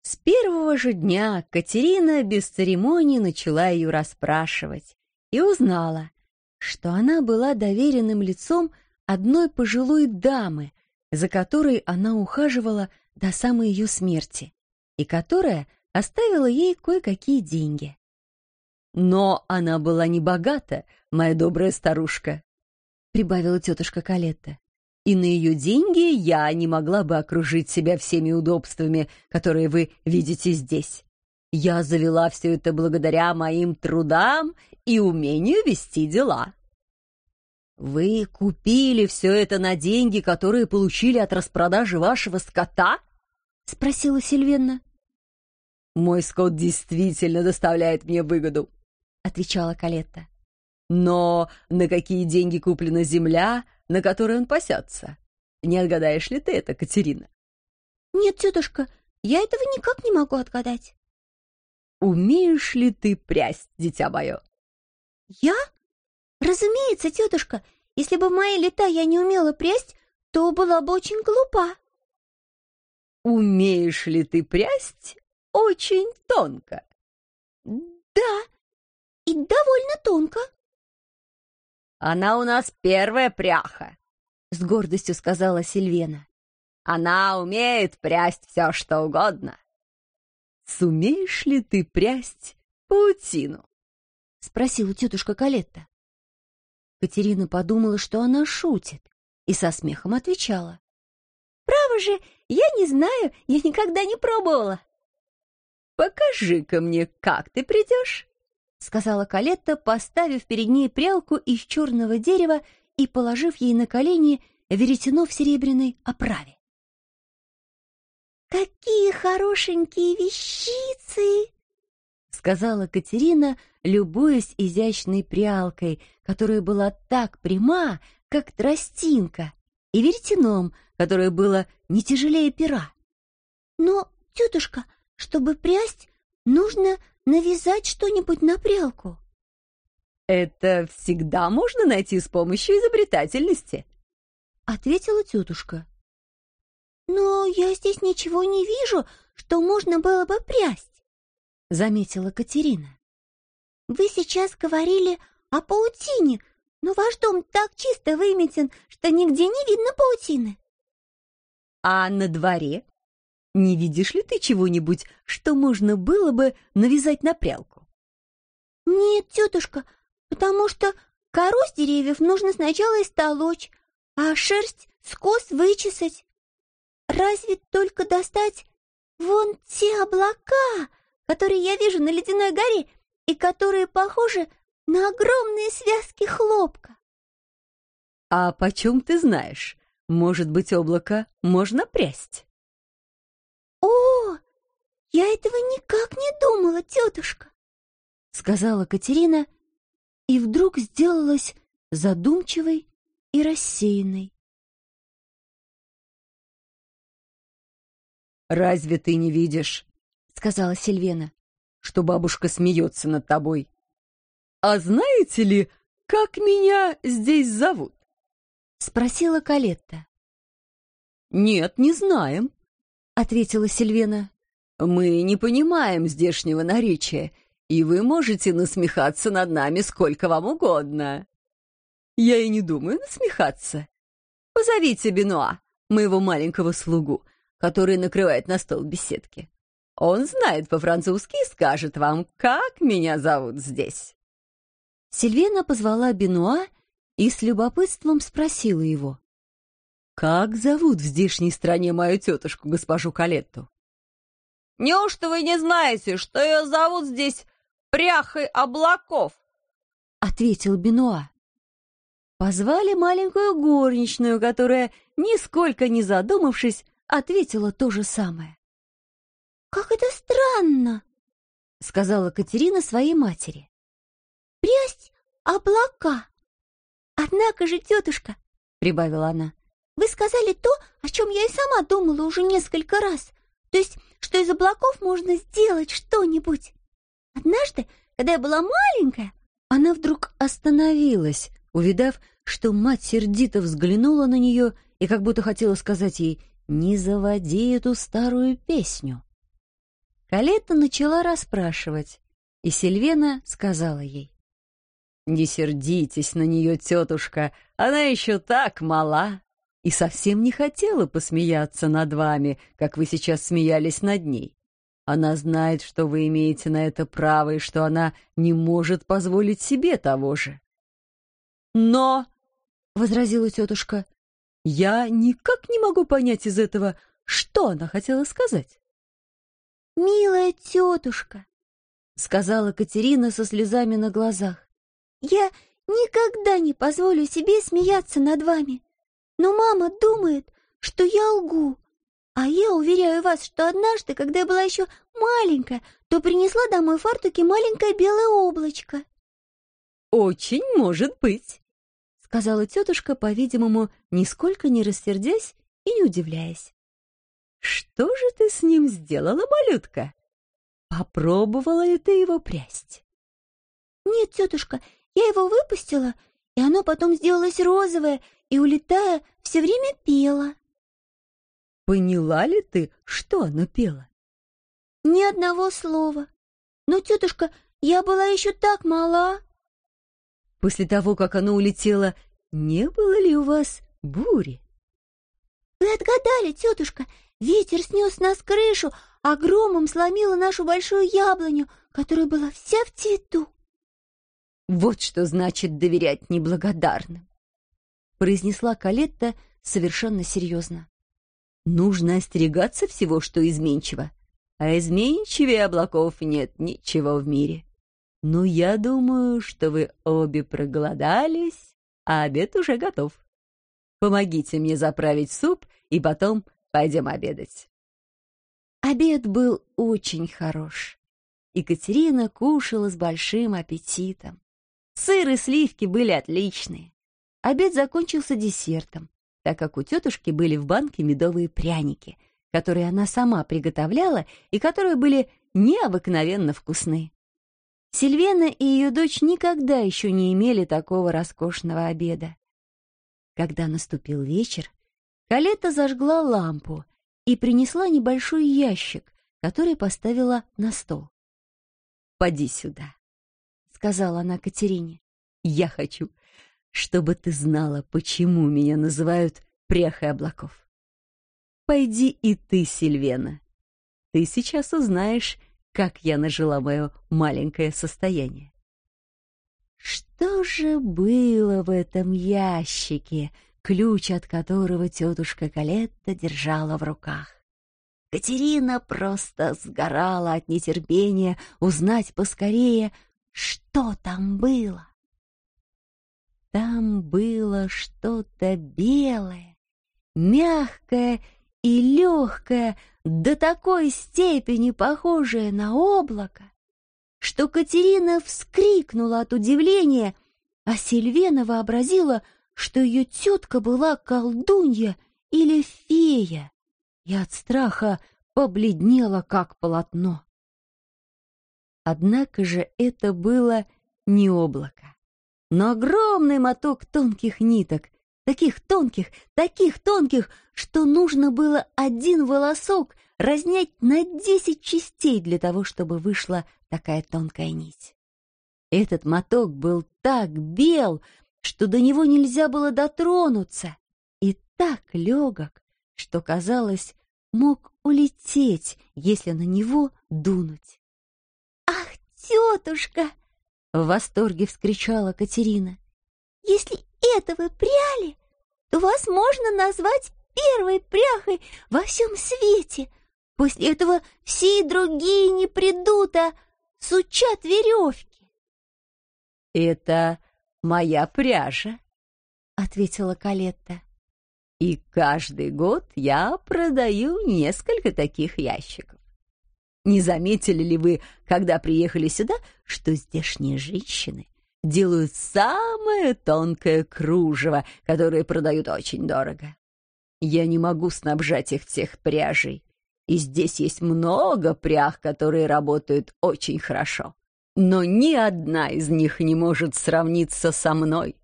С первого же дня Катерина без церемоний начала ее расспрашивать и узнала, что она была доверенным лицом одной пожилой дамы, за которой она ухаживала до самой ее смерти, и которая оставила ей кое-какие деньги. «Но она была не богата, моя добрая старушка», — прибавила тетушка Калетта и на ее деньги я не могла бы окружить себя всеми удобствами, которые вы видите здесь. Я завела все это благодаря моим трудам и умению вести дела. Вы купили все это на деньги, которые получили от распродажи вашего скота? Спросила Сильвенна. Мой скот действительно доставляет мне выгоду, отвечала Калетта. Но на какие деньги куплена земля, на которой он пасется. Не отгадаешь ли ты это, Катерина? Нет, тетушка, я этого никак не могу отгадать. Умеешь ли ты прясть, дитя мое? Я? Разумеется, тетушка. Если бы в мои лета я не умела прясть, то была бы очень глупа. Умеешь ли ты прясть очень тонко? Да, и довольно тонко. «Она у нас первая пряха», — с гордостью сказала Сильвена. «Она умеет прясть все, что угодно». «Сумеешь ли ты прясть паутину?» — спросила тетушка Калетта. Катерина подумала, что она шутит, и со смехом отвечала. «Право же, я не знаю, я никогда не пробовала». «Покажи-ка мне, как ты придешь», сказала Калетта, поставив перед ней прялку из черного дерева и положив ей на колени веретено в серебряной оправе. «Какие хорошенькие вещицы!» — сказала Катерина, любуясь изящной прялкой, которая была так пряма, как тростинка, и веретеном, которое было не тяжелее пера. «Но, тетушка, чтобы прясть, нужно навязать что-нибудь на прялку. Это всегда можно найти с помощью изобретательности, ответила тетушка. Но я здесь ничего не вижу, что можно было бы прясть», — заметила Катерина. «Вы сейчас говорили о паутине, но ваш дом так чисто выметен, что нигде не видно паутины». «А на дворе? Не видишь ли ты чего-нибудь, что можно было бы навязать на прялку?» «Нет, тетушка, потому что кору с деревьев нужно сначала истолочь, а шерсть с кос вычесать. Разве только достать вон те облака, которые я вижу на ледяной горе и которые похожи на огромные связки хлопка. А почем ты знаешь? Может быть, облако можно прясть? О, я этого никак не думала, тетушка, сказала Катерина и вдруг сделалась задумчивой и рассеянной. «Разве ты не видишь, — сказала Сильвена, — что бабушка смеется над тобой? А знаете ли, как меня здесь зовут?» — спросила Калетта. «Нет, не знаем», — ответила Сильвена. «Мы не понимаем здешнего наречия, и вы можете насмехаться над нами сколько вам угодно». «Я и не думаю насмехаться. Позовите Бенуа, моего маленького слугу, который накрывает на стол беседки. Он знает по-французски и скажет вам, как меня зовут здесь». Сильвена позвала Бенуа и с любопытством спросила его. «Как зовут в здешней стране мою тетушку, госпожу Калетту?» «Неужто вы не знаете, что ее зовут здесь Пряхой Облаков?» — ответил Бенуа. Позвали маленькую горничную, которая, нисколько не задумавшись, ответила то же самое. «Как это странно!» — сказала Катерина своей матери. «Прясть облака!» «Однако же, тетушка!» — прибавила она. «Вы сказали то, о чем я и сама думала уже несколько раз, то есть, что из облаков можно сделать что-нибудь. Однажды, когда я была маленькая, она вдруг остановилась, увидав, что мать сердито взглянула на нее и как будто хотела сказать ей не заводи эту старую песню. Калетта начала расспрашивать, и Сильвена сказала ей. «Не сердитесь на нее, тетушка, она еще так мала и совсем не хотела посмеяться над вами, как вы сейчас смеялись над ней. Она знает, что вы имеете на это право и что она не может позволить себе того же». «Но», — возразила тетушка, я никак не могу понять из этого, что она хотела сказать. «Милая тетушка», — сказала Катерина со слезами на глазах, «я никогда не позволю себе смеяться над вами. Но мама думает, что я лгу. А я уверяю вас, что однажды, когда я была еще маленькая, то принесла домой фартуки маленькое белое облачко». «Очень может быть», сказала тетушка, по-видимому, нисколько не рассердясь и не удивляясь. «Что же ты с ним сделала, малютка? Попробовала ли ты его прясть?» «Нет, тетушка, я его выпустила, и оно потом сделалось розовое, и, улетая, все время пело». «Поняла ли ты, что оно пело?» «Ни одного слова. Но, тетушка, я была еще так мала». После того, как оно улетело, не было ли у вас бури? Вы отгадали, тетушка. Ветер снес нас крышу, а громом сломило нашу большую яблоню, которая была вся в цвету. Вот что значит доверять неблагодарным, произнесла Калетта совершенно серьезно. Нужно остерегаться всего, что изменчиво, а изменчивее облаков нет ничего в мире. «Ну, я думаю, что вы обе проголодались, а обед уже готов. Помогите мне заправить суп, и потом пойдем обедать». Обед был очень хорош. Екатерина кушала с большим аппетитом. Сыр и сливки были отличные. Обед закончился десертом, так как у тетушки были в банке медовые пряники, которые она сама приготовляла и которые были необыкновенно вкусны. Сильвена и ее дочь никогда еще не имели такого роскошного обеда. Когда наступил вечер, Калетта зажгла лампу и принесла небольшой ящик, который поставила на стол. «Поди сюда», — сказала она Катерине. «Я хочу, чтобы ты знала, почему меня называют пряхой облаков. Пойди и ты, Сильвена. Ты сейчас узнаешь, как я нажила мое маленькое состояние. Что же было в этом ящике, ключ от которого тетушка Калетта держала в руках? Катерина просто сгорала от нетерпения узнать поскорее, что там было. Там было что-то белое, мягкое и легкое, до такой степени похожее на облако, что Катерина вскрикнула от удивления, а Сильвена вообразила, что ее тетка была колдунья или фея, и от страха побледнела, как полотно. Однако же это было не облако, но огромный моток тонких ниток, таких тонких, таких тонких, что нужно было один волосок разнять на десять частей для того, чтобы вышла такая тонкая нить. Этот моток был так бел, что до него нельзя было дотронуться, и так легок, что, казалось, мог улететь, если на него дунуть. «Ах, тетушка!» — в восторге вскричала Катерина. «Если это вы пряли, то вас можно назвать первой пряхой во всем свете. После этого все другие не придут, а сучат веревки. — Это моя пряжа, — ответила Калетта. — И каждый год я продаю несколько таких ящиков. Не заметили ли вы, когда приехали сюда, что здешние женщины делают самое тонкое кружево, которое продают очень дорого? Я не могу снабжать их всех пряжей, и здесь есть много прях, которые работают очень хорошо. Но ни одна из них не может сравниться со мной.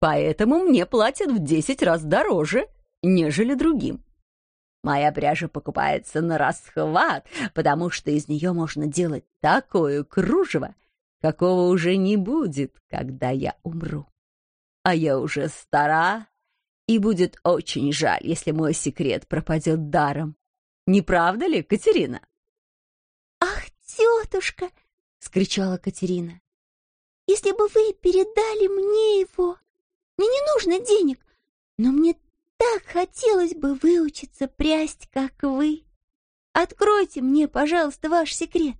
Поэтому мне платят в десять раз дороже, нежели другим. Моя пряжа покупается на расхват, потому что из нее можно делать такое кружево, какого уже не будет, когда я умру. А я уже стара, и будет очень жаль, если мой секрет пропадет даром. Не правда ли, Катерина? «Ах, тетушка!» — скричала Катерина. «Если бы вы передали мне его! Мне не нужно денег, но мне так хотелось бы выучиться прясть, как вы. Откройте мне, пожалуйста, ваш секрет».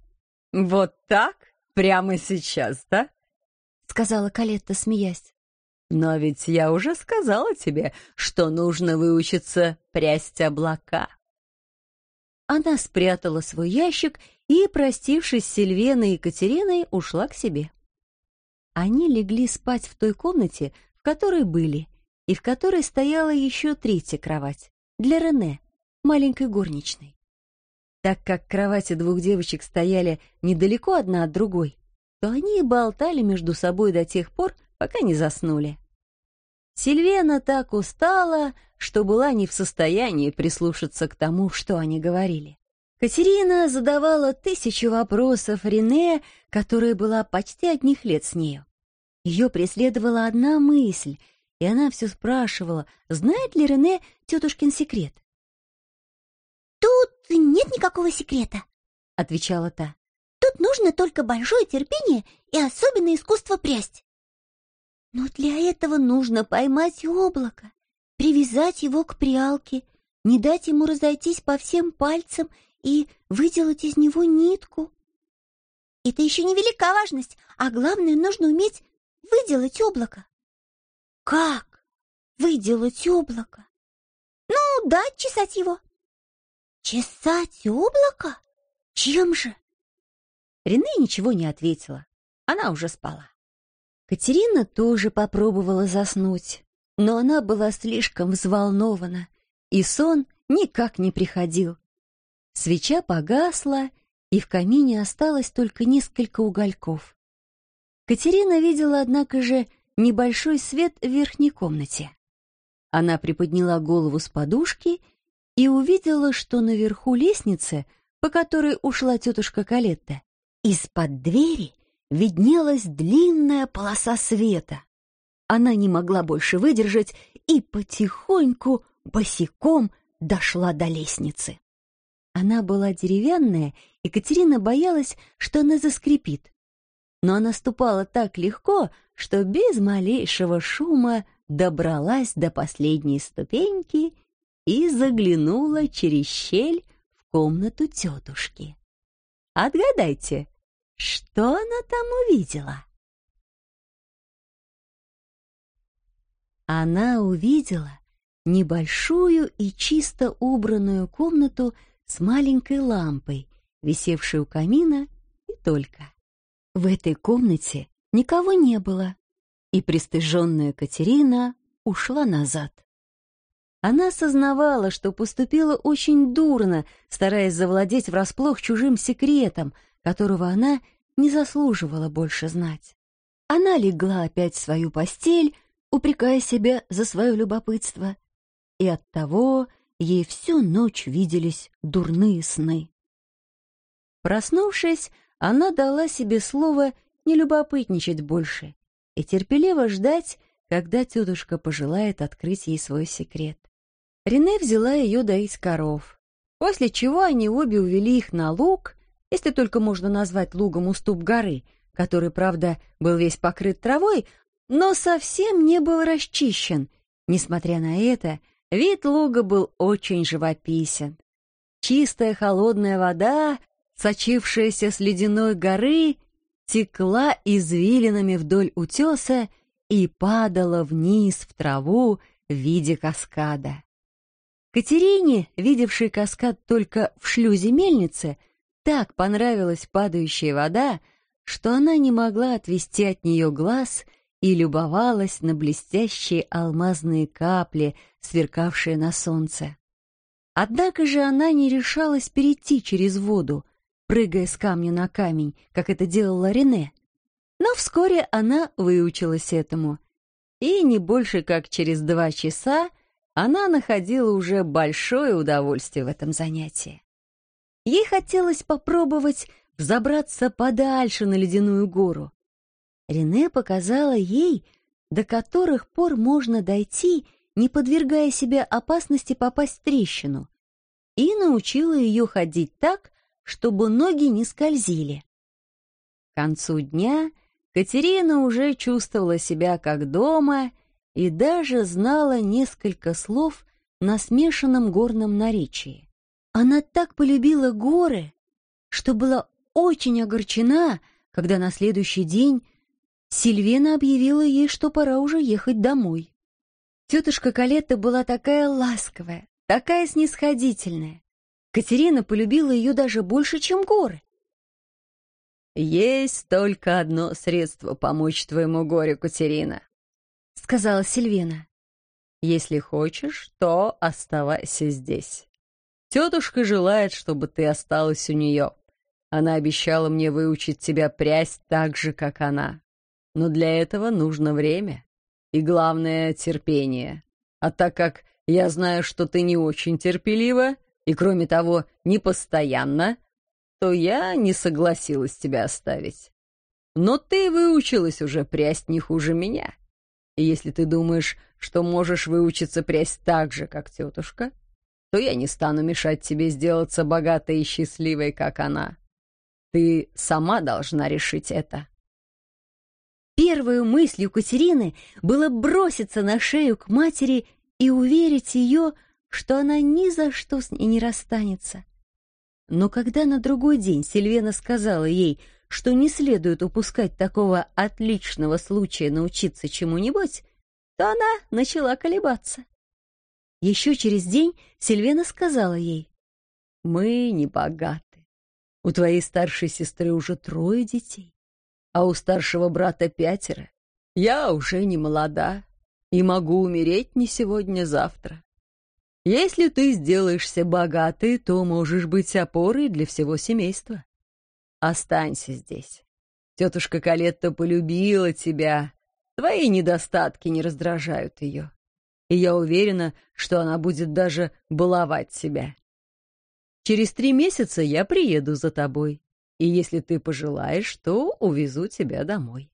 «Вот так? Прямо сейчас, да?» — сказала Калетта, смеясь. «Но ведь я уже сказала тебе, что нужно выучиться прясть облака». Она спрятала свой ящик и, простившись с Сильвеной и Екатериной, ушла к себе. Они легли спать в той комнате, в которой были, и в которой стояла еще третья кровать для Рене, маленькой горничной. Так как кровати двух девочек стояли недалеко одна от другой, то они болтали между собой до тех пор, пока не заснули. Сильвена так устала, что была не в состоянии прислушаться к тому, что они говорили. Катерина задавала тысячу вопросов Рене, которая была почти одних лет с нею. Ее преследовала одна мысль, и она все спрашивала, знает ли Рене тетушкин секрет. «Тут нет никакого секрета», — отвечала та. «Тут нужно только большое терпение и особенное искусство прясть». «Но для этого нужно поймать облако, привязать его к прялке, не дать ему разойтись по всем пальцам и выделать из него нитку. Это еще не велика важность, а главное, нужно уметь выделать облако. Как выделать облако? Ну, да, чесать его. Чесать облако? Чем же? Рене ничего не ответила. Она уже спала. Катерина тоже попробовала заснуть, но она была слишком взволнована, и сон никак не приходил. Свеча погасла, и в камине осталось только несколько угольков. Катерина видела, однако же, небольшой свет в верхней комнате. Она приподняла голову с подушки и увидела, что наверху лестницы по которой ушла тетушка Калетта, из-под двери виднелась длинная полоса света. Она не могла больше выдержать и потихоньку, босиком, дошла до лестницы. Она была деревянная, и Катерина боялась, что она заскрипит. Но она ступала так легко, что без малейшего шума добралась до последней ступеньки и заглянула через щель в комнату тетушки. Отгадайте, что она там увидела? Она увидела небольшую и чисто убранную комнату с маленькой лампой, висевшей у камина, и только. В этой комнате никого не было, и пристыженная Катерина ушла назад. Она осознавала, что поступила очень дурно, стараясь завладеть врасплох чужим секретом, которого она не заслуживала больше знать. Она легла опять в свою постель, упрекая себя за свое любопытство, и оттого ей всю ночь виделись дурные сны. Проснувшись, она дала себе слово не любопытничать больше и терпеливо ждать, когда тетушка пожелает открыть ей свой секрет. Рене взяла ее доить коров, после чего они обе увели их на луг, если только можно назвать лугом уступ горы, который, правда, был весь покрыт травой, но совсем не был расчищен. Несмотря на это, вид луга был очень живописен. Чистая холодная вода, сочившаяся с ледяной горы, текла извилинами вдоль утеса и падала вниз в траву в виде каскада. Катерине, видевшей каскад только в шлюзе мельницы, так понравилась падающая вода, что она не могла отвести от нее глаз — и любовалась на блестящие алмазные капли, сверкавшие на солнце. Однако же она не решалась перейти через воду, прыгая с камня на камень, как это делала Рене. Но вскоре она выучилась этому, и не больше как через два часа она находила уже большое удовольствие в этом занятии. Ей хотелось попробовать взобраться подальше на ледяную гору, Рене показала ей, до которых пор можно дойти, не подвергая себя опасности попасть в трещину, и научила ее ходить так, чтобы ноги не скользили. К концу дня Катерина уже чувствовала себя как дома и даже знала несколько слов на смешанном горном наречии. Она так полюбила горы, что была очень огорчена, когда на следующий день Сильвена объявила ей, что пора уже ехать домой. Тетушка Калетта была такая ласковая, такая снисходительная. Катерина полюбила ее даже больше, чем горы. «Есть только одно средство помочь твоему горю, Катерина», — сказала Сильвена. «Если хочешь, то оставайся здесь. Тетушка желает, чтобы ты осталась у нее. Она обещала мне выучить тебя прясть так же, как она. Но для этого нужно время и, главное, терпение. А так как я знаю, что ты не очень терпелива и, кроме того, не постоянно, то я не согласилась тебя оставить. Но ты выучилась уже прясть не хуже меня. И если ты думаешь, что можешь выучиться прясть так же, как тетушка, то я не стану мешать тебе сделаться богатой и счастливой, как она. Ты сама должна решить это. Первой мыслью Катерины было броситься на шею к матери и уверить ее, что она ни за что с ней не расстанется. Но когда на другой день Сильвена сказала ей, что не следует упускать такого отличного случая научиться чему-нибудь, то она начала колебаться. Еще через день Сильвена сказала ей, «Мы не богаты. У твоей старшей сестры уже трое детей а у старшего брата пятеро. Я уже не молода и могу умереть не сегодня-завтра. Если ты сделаешься богатой, то можешь быть опорой для всего семейства. Останься здесь. Тетушка Калетта полюбила тебя. Твои недостатки не раздражают ее. И я уверена, что она будет даже баловать себя. Через три месяца я приеду за тобой, и если ты пожелаешь, то увезу тебя домой.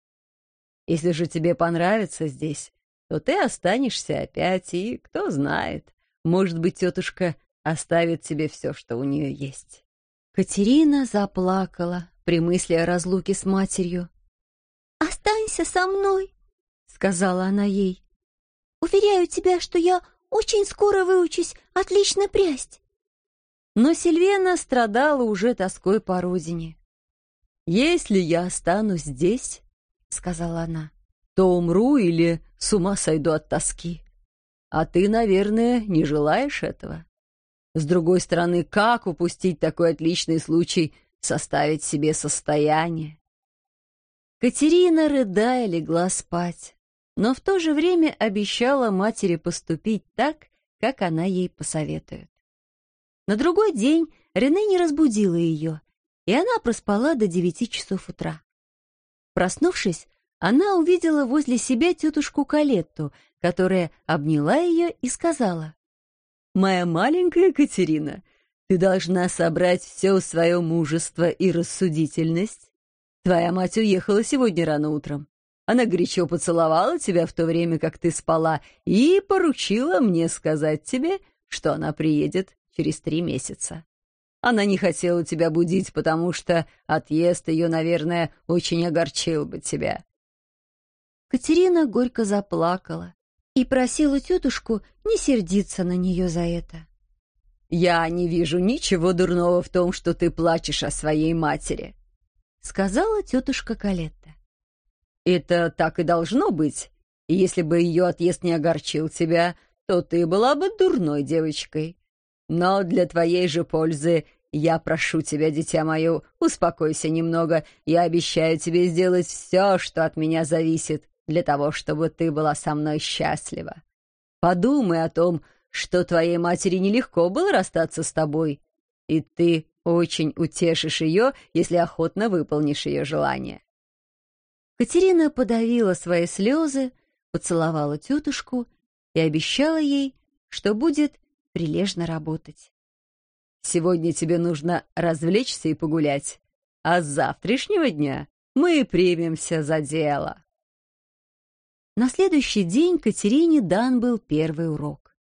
Если же тебе понравится здесь, то ты останешься опять, и, кто знает, может быть, тетушка оставит тебе все, что у нее есть». Катерина заплакала при мысли о разлуке с матерью. «Останься со мной», — сказала она ей. «Уверяю тебя, что я очень скоро выучусь отлично прясть». Но Сильвена страдала уже тоской по родине. «Если я останусь здесь, — сказала она, — то умру или с ума сойду от тоски. А ты, наверное, не желаешь этого. С другой стороны, как упустить такой отличный случай составить себе состояние?» Катерина, рыдая, легла спать, но в то же время обещала матери поступить так, как она ей посоветует. На другой день Рене не разбудила ее, и она проспала до девяти часов утра. Проснувшись, она увидела возле себя тетушку Калетту, которая обняла ее и сказала, «Моя маленькая Катерина, ты должна собрать все свое мужество и рассудительность Твоя мать уехала сегодня рано утром. Она горячо поцеловала тебя в то время, как ты спала, и поручила мне сказать тебе, что она приедет через три месяца. Она не хотела тебя будить, потому что отъезд ее, наверное, очень огорчил бы тебя. Катерина горько заплакала и просила тетушку не сердиться на нее за это. «Я не вижу ничего дурного в том, что ты плачешь о своей матери», сказала тетушка Калетта. «Это так и должно быть. И если бы ее отъезд не огорчил тебя, то ты была бы дурной девочкой. Но для твоей же пользы я прошу тебя, дитя мое, успокойся немного. Я обещаю тебе сделать все, что от меня зависит, для того, чтобы ты была со мной счастлива. Подумай о том, что твоей матери нелегко было расстаться с тобой, и ты очень утешишь ее, если охотно выполнишь ее желание. Катерина подавила свои слезы, поцеловала тетушку и обещала ей, что будет прилежно работать. «Сегодня тебе нужно развлечься и погулять, а с завтрашнего дня мы примемся за дело». На следующий день Катерине дан был первый урок.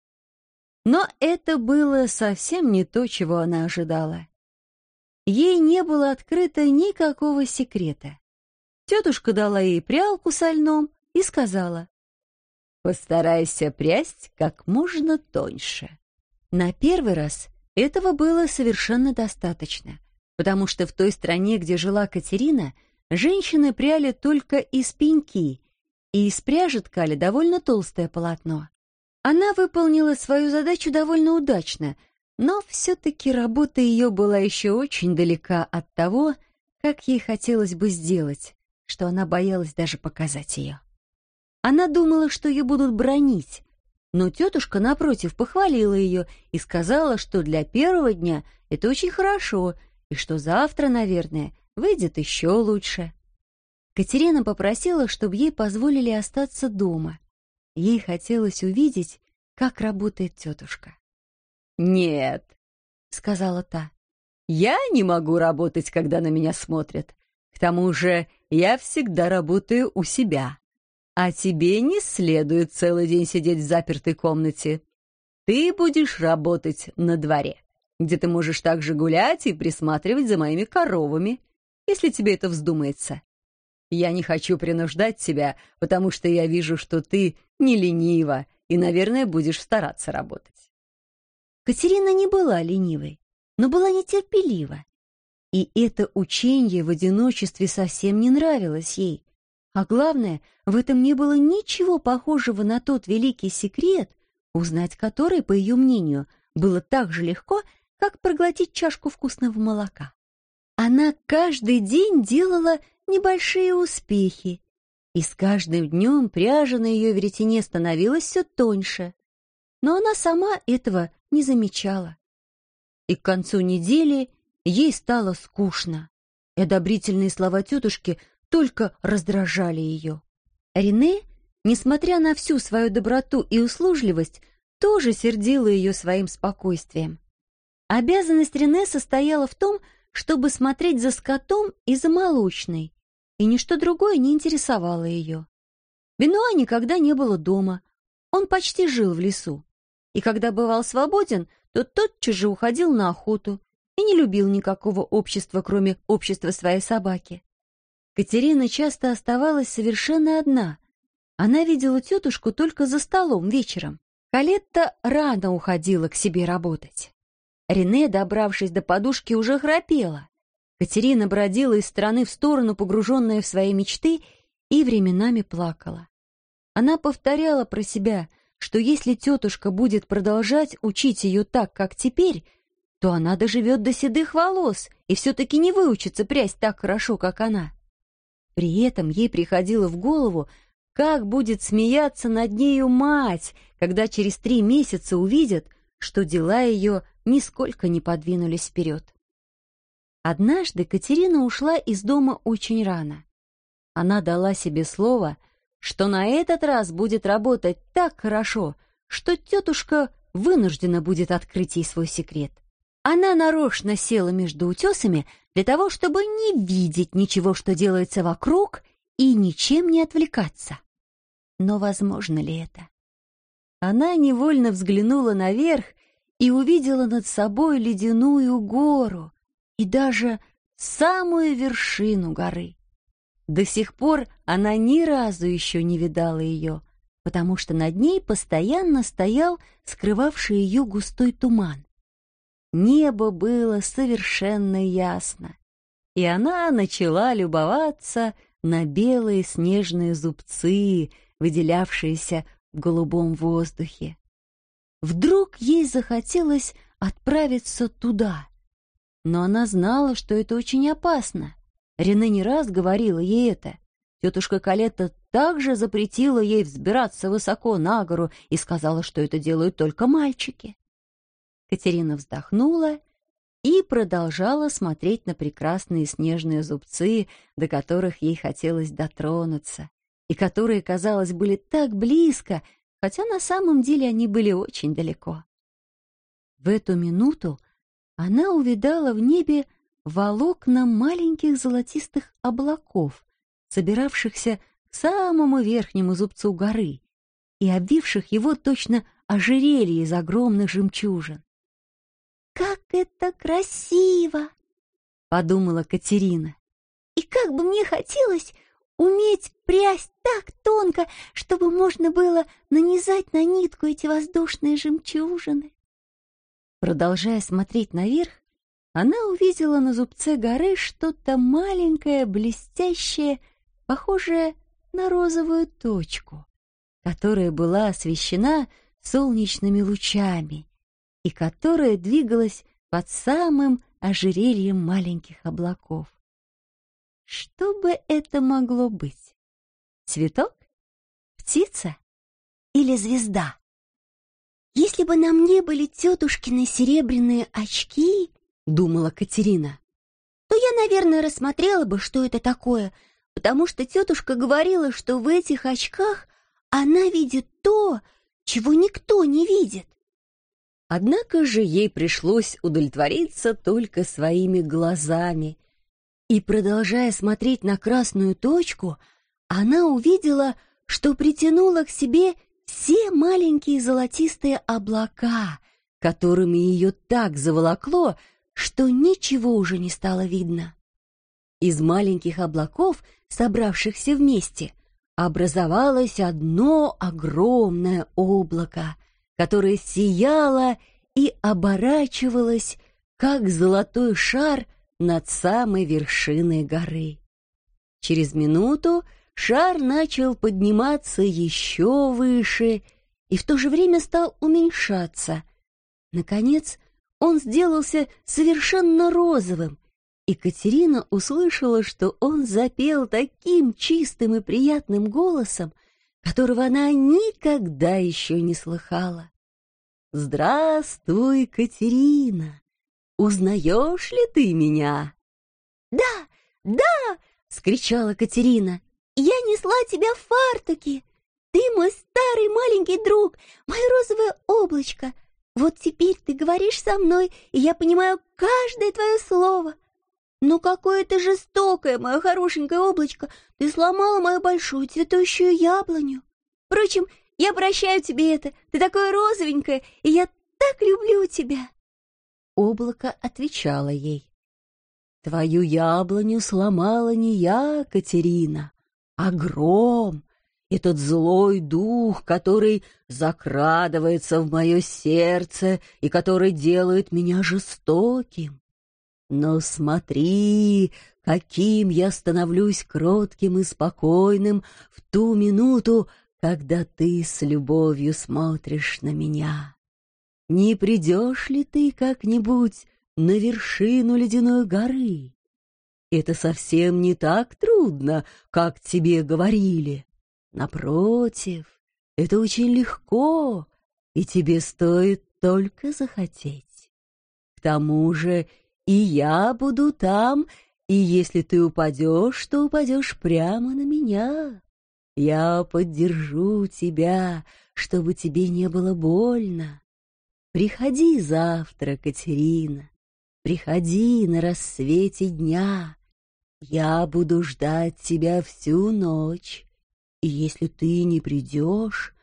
Но это было совсем не то, чего она ожидала ей не было открыто никакого секрета. Тетушка дала ей прялку со льном и сказала, «Постарайся прясть как можно тоньше». На первый раз этого было совершенно достаточно, потому что в той стране, где жила Катерина, женщины пряли только из пеньки, и из пряжи ткали довольно толстое полотно. Она выполнила свою задачу довольно удачно — но все-таки работа ее была еще очень далека от того, как ей хотелось бы сделать, что она боялась даже показать ее. Она думала, что ее будут бронить, но тетушка, напротив, похвалила ее и сказала, что для первого дня это очень хорошо, и что завтра, наверное, выйдет еще лучше. Катерина попросила, чтобы ей позволили остаться дома. Ей хотелось увидеть, как работает тетушка. «Нет», — сказала та, — «я не могу работать, когда на меня смотрят. К тому же я всегда работаю у себя. А тебе не следует целый день сидеть в запертой комнате. Ты будешь работать на дворе, где ты можешь также гулять и присматривать за моими коровами, если тебе это вздумается. Я не хочу принуждать тебя, потому что я вижу, что ты не ленива и, наверное, будешь стараться работать. Катерина не была ленивой, но была нетерпелива. И это учение в одиночестве совсем не нравилось ей. А главное, в этом не было ничего похожего на тот великий секрет, узнать который, по ее мнению, было так же легко, как проглотить чашку вкусного молока. Она каждый день делала небольшие успехи, и с каждым днем пряжа на ее веретене становилась все тоньше. Но она сама этого не замечала. И к концу недели ей стало скучно. И одобрительные слова тетушки только раздражали ее. Рене, несмотря на всю свою доброту и услужливость, тоже сердила ее своим спокойствием. Обязанность Рене состояла в том, чтобы смотреть за скотом и за молочной, и ничто другое не интересовало ее. Бенуа никогда не было дома, он почти жил в лесу, и когда бывал свободен, то тотчас же уходил на охоту и не любил никакого общества, кроме общества своей собаки. Катерина часто оставалась совершенно одна. Она видела тетушку только за столом вечером. Калетта рано уходила к себе работать. Рене, добравшись до подушки, уже храпела. Катерина бродила из стороны в сторону, погруженная в свои мечты, и временами плакала. Она повторяла про себя, что если тетушка будет продолжать учить ее так, как теперь, то она доживет до седых волос и все-таки не выучится прясть так хорошо, как она. При этом ей приходило в голову, как будет смеяться над нею мать, когда через три месяца увидит, что дела ее нисколько не подвинулись вперед. Однажды Катерина ушла из дома очень рано. Она дала себе слово, что на этот раз будет работать так хорошо, что тетушка вынуждена будет открыть ей свой секрет. Она нарочно села между утесами для того, чтобы не видеть ничего, что делается вокруг, и ничем не отвлекаться. Но возможно ли это? Она невольно взглянула наверх и увидела над собой ледяную гору и даже самую вершину горы. До сих пор она ни разу еще не видала ее, потому что над ней постоянно стоял скрывавший ее густой туман. Небо было совершенно ясно, и она начала любоваться на белые снежные зубцы, выделявшиеся в голубом воздухе. Вдруг ей захотелось отправиться туда. Но она знала, что это очень опасно. Рене не раз говорила ей это. Тетушка Калетта также запретила ей взбираться высоко на гору и сказала, что это делают только мальчики. Катерина вздохнула и продолжала смотреть на прекрасные снежные зубцы, до которых ей хотелось дотронуться, и которые, казалось, были так близко, хотя на самом деле они были очень далеко. В эту минуту она увидала в небе волокна маленьких золотистых облаков, собиравшихся к самому верхнему зубцу горы и обвивших его точно ожерелье из огромных жемчужин. «Как это красиво!» — подумала Катерина. «И как бы мне хотелось уметь прясть так тонко, чтобы можно было нанизать на нитку эти воздушные жемчужины!» Продолжая смотреть наверх, она увидела на зубце горы что-то маленькое, блестящее, похожее на розовую точку, которая была освещена солнечными лучами и которая двигалась под самым ожерельем маленьких облаков. Что бы это могло быть? Цветок? Птица? Или звезда? Если бы нам не были тетушкины серебряные очки, думала Катерина, то я, наверное, рассмотрела бы, что это такое, потому что тетушка говорила, что в этих очках она видит то, чего никто не видит. Однако же ей пришлось удовлетвориться только своими глазами. И, продолжая смотреть на красную точку, она увидела, что притянула к себе все маленькие золотистые облака, которыми ее так заволокло, что ничего уже не стало видно. Из маленьких облаков, собравшихся вместе, образовалось одно огромное облако, которое сияло и оборачивалось, как золотой шар над самой вершиной горы. Через минуту шар начал подниматься еще выше и в то же время стал уменьшаться. Наконец, он сделался совершенно розовым, и Катерина услышала, что он запел таким чистым и приятным голосом, которого она никогда еще не слыхала. «Здравствуй, Катерина! Узнаешь ли ты меня?» «Да, да!» — скричала Катерина. «Я несла тебя в фартуке! Ты мой старый маленький друг, мое розовое облачко! Вот теперь ты говоришь со мной, и я понимаю каждое твое слово. Но какое ты жестокое, мое хорошенькое облачко, ты сломала мою большую цветущую яблоню. Впрочем, я прощаю тебе это, ты такое розовенькое, и я так люблю тебя. Облако отвечало ей. Твою яблоню сломала не я, Катерина, а гром, этот злой дух, который закрадывается в мое сердце и который делает меня жестоким. Но смотри, каким я становлюсь кротким и спокойным в ту минуту, когда ты с любовью смотришь на меня. Не придешь ли ты как-нибудь на вершину ледяной горы? Это совсем не так трудно, как тебе говорили. Напротив, это очень легко, и тебе стоит только захотеть. К тому же и я буду там, и если ты упадешь, то упадешь прямо на меня. Я поддержу тебя, чтобы тебе не было больно. Приходи завтра, Катерина, приходи на рассвете дня. Я буду ждать тебя всю ночь. И если ты не придешь,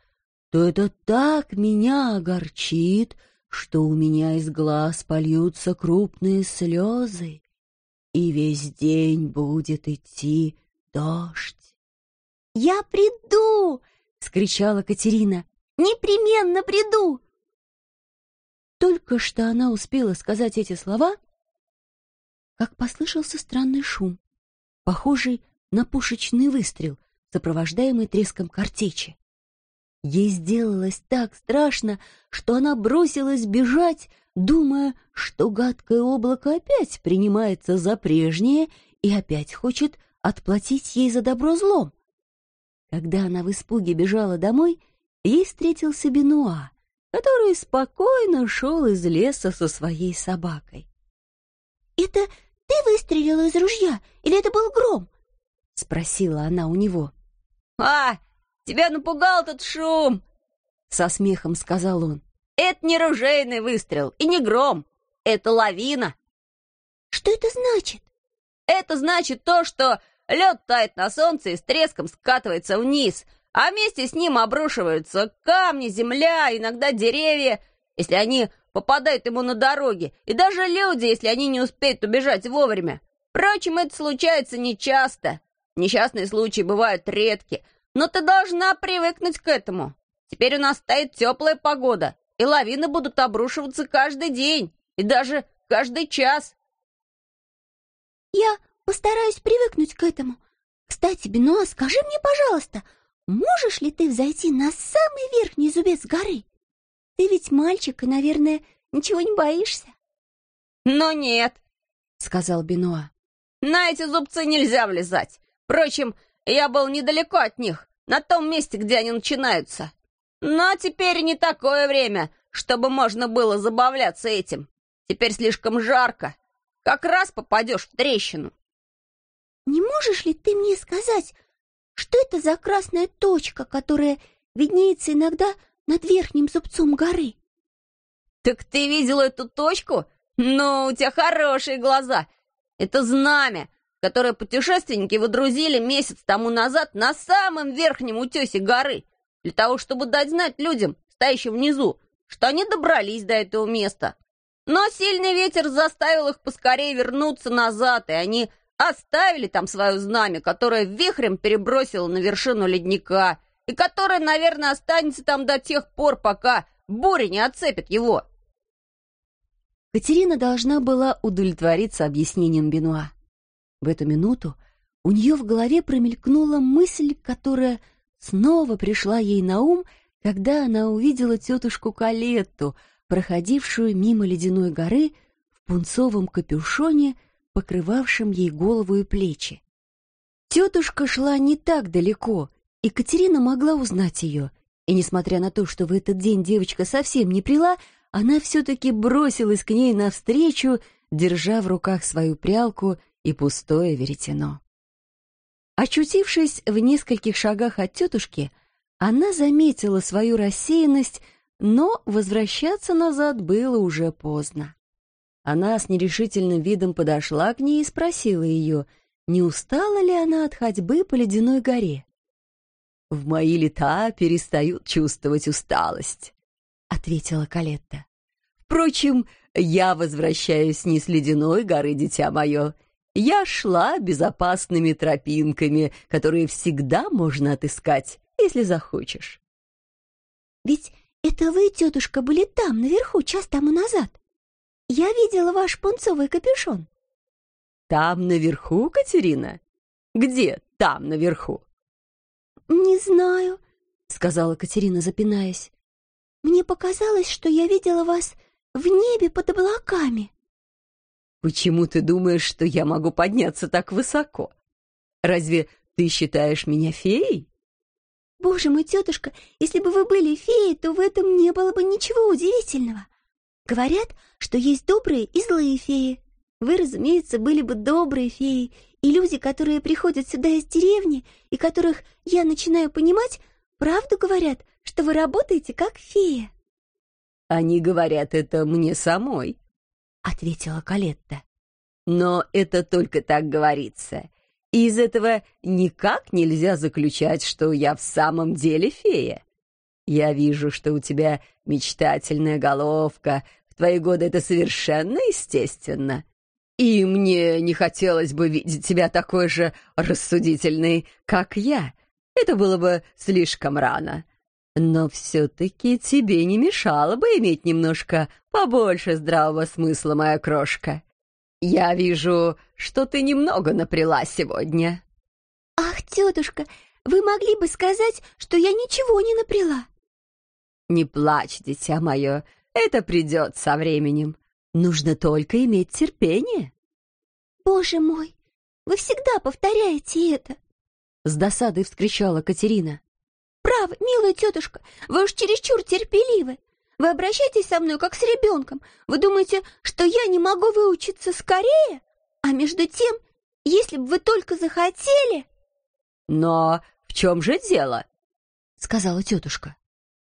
то это так меня огорчит, что у меня из глаз польются крупные слезы, и весь день будет идти дождь. — Я приду! — скричала Катерина. — Непременно приду! Только что она успела сказать эти слова, как послышался странный шум, похожий на пушечный выстрел — сопровождаемый треском картечи. Ей сделалось так страшно, что она бросилась бежать, думая, что гадкое облако опять принимается за прежнее и опять хочет отплатить ей за добро злом. Когда она в испуге бежала домой, ей встретился Бенуа, который спокойно шел из леса со своей собакой. «Это ты выстрелила из ружья, или это был гром?» — спросила она у него. «А, тебя напугал этот шум!» Со смехом сказал он. «Это не ружейный выстрел и не гром. Это лавина». «Что это значит?» «Это значит то, что лед тает на солнце и с треском скатывается вниз, а вместе с ним обрушиваются камни, земля, иногда деревья, если они попадают ему на дороге, и даже люди, если они не успеют убежать вовремя. Впрочем, это случается нечасто. Несчастные случаи бывают редки, но ты должна привыкнуть к этому. Теперь у нас стоит теплая погода, и лавины будут обрушиваться каждый день, и даже каждый час. Я постараюсь привыкнуть к этому. Кстати, Бенуа, скажи мне, пожалуйста, можешь ли ты взойти на самый верхний зубец горы? Ты ведь мальчик и, наверное, ничего не боишься. Но нет, — сказал Бенуа. На эти зубцы нельзя влезать. Впрочем, я был недалеко от них, на том месте, где они начинаются. Но теперь не такое время, чтобы можно было забавляться этим. Теперь слишком жарко. Как раз попадешь в трещину. Не можешь ли ты мне сказать, что это за красная точка, которая виднеется иногда над верхним зубцом горы? Так ты видела эту точку? Ну, у тебя хорошие глаза. Это знамя, которое путешественники выдрузили месяц тому назад на самом верхнем утесе горы, для того, чтобы дать знать людям, стоящим внизу, что они добрались до этого места. Но сильный ветер заставил их поскорее вернуться назад, и они оставили там свое знамя, которое вихрем перебросило на вершину ледника, и которое, наверное, останется там до тех пор, пока буря не отцепит его. Катерина должна была удовлетвориться объяснением Бенуа. В эту минуту у нее в голове промелькнула мысль, которая снова пришла ей на ум, когда она увидела тетушку Калетту, проходившую мимо ледяной горы в пунцовом капюшоне, покрывавшем ей голову и плечи. Тетушка шла не так далеко, и Катерина могла узнать ее, и, несмотря на то, что в этот день девочка совсем не прила, она все-таки бросилась к ней навстречу, держа в руках свою прялку и пустое веретено. Очутившись в нескольких шагах от тетушки, она заметила свою рассеянность, но возвращаться назад было уже поздно. Она с нерешительным видом подошла к ней и спросила ее, не устала ли она от ходьбы по ледяной горе. «В мои лета перестают чувствовать усталость», — ответила Калетта. «Впрочем, я возвращаюсь не с ледяной горы, дитя мое. Я шла безопасными тропинками, которые всегда можно отыскать, если захочешь». «Ведь это вы, тетушка, были там, наверху, час тому назад?» Я видела ваш пунцовый капюшон. Там наверху, Катерина? Где там наверху? Не знаю, сказала Катерина, запинаясь. Мне показалось, что я видела вас в небе под облаками. Почему ты думаешь, что я могу подняться так высоко? Разве ты считаешь меня феей? Боже мой, тетушка, если бы вы были феей, то в этом не было бы ничего удивительного. Говорят, что есть добрые и злые феи. Вы, разумеется, были бы добрые феи, и люди, которые приходят сюда из деревни, и которых я начинаю понимать, правду говорят, что вы работаете как фея. Они говорят это мне самой, ответила Калетта. Но это только так говорится. И из этого никак нельзя заключать, что я в самом деле фея. Я вижу, что у тебя мечтательная головка. В твои годы это совершенно естественно. И мне не хотелось бы видеть тебя такой же рассудительной, как я. Это было бы слишком рано. Но все-таки тебе не мешало бы иметь немножко побольше здравого смысла, моя крошка. Я вижу, что ты немного напряла сегодня. Ах, тетушка, вы могли бы сказать, что я ничего не напряла. Не плачь, дитя мое, это придет со временем. Нужно только иметь терпение. Боже мой, вы всегда повторяете это. С досадой вскричала Катерина. Право, милая тетушка, вы уж чересчур терпеливы. Вы обращаетесь со мной как с ребенком. Вы думаете, что я не могу выучиться скорее? А между тем, если бы вы только захотели... Но в чем же дело? Сказала тетушка.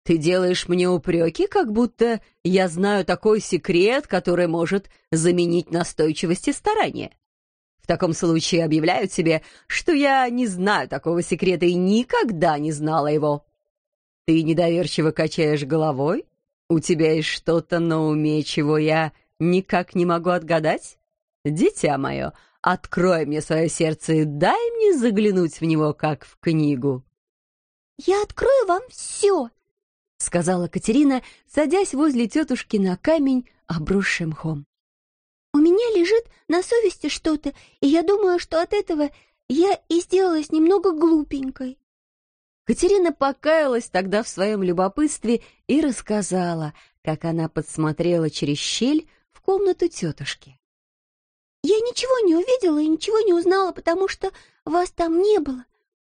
Ты делаешь мне упреки, как будто я знаю такой секрет, который может заменить настойчивость и старание. В таком случае объявляю тебе, что я не знаю такого секрета и никогда не знала его. Ты недоверчиво качаешь головой? У тебя есть что-то на уме, чего я никак не могу отгадать? Дитя мое, открой мне свое сердце и дай мне заглянуть в него, как в книгу. Я открою вам все, — сказала Катерина, садясь возле тетушки на камень, обросший мхом. «У меня лежит на совести что-то, и я думаю, что от этого я и сделалась немного глупенькой». Катерина покаялась тогда в своем любопытстве и рассказала, как она подсмотрела через щель в комнату тетушки. «Я ничего не увидела и ничего не узнала, потому что вас там не было.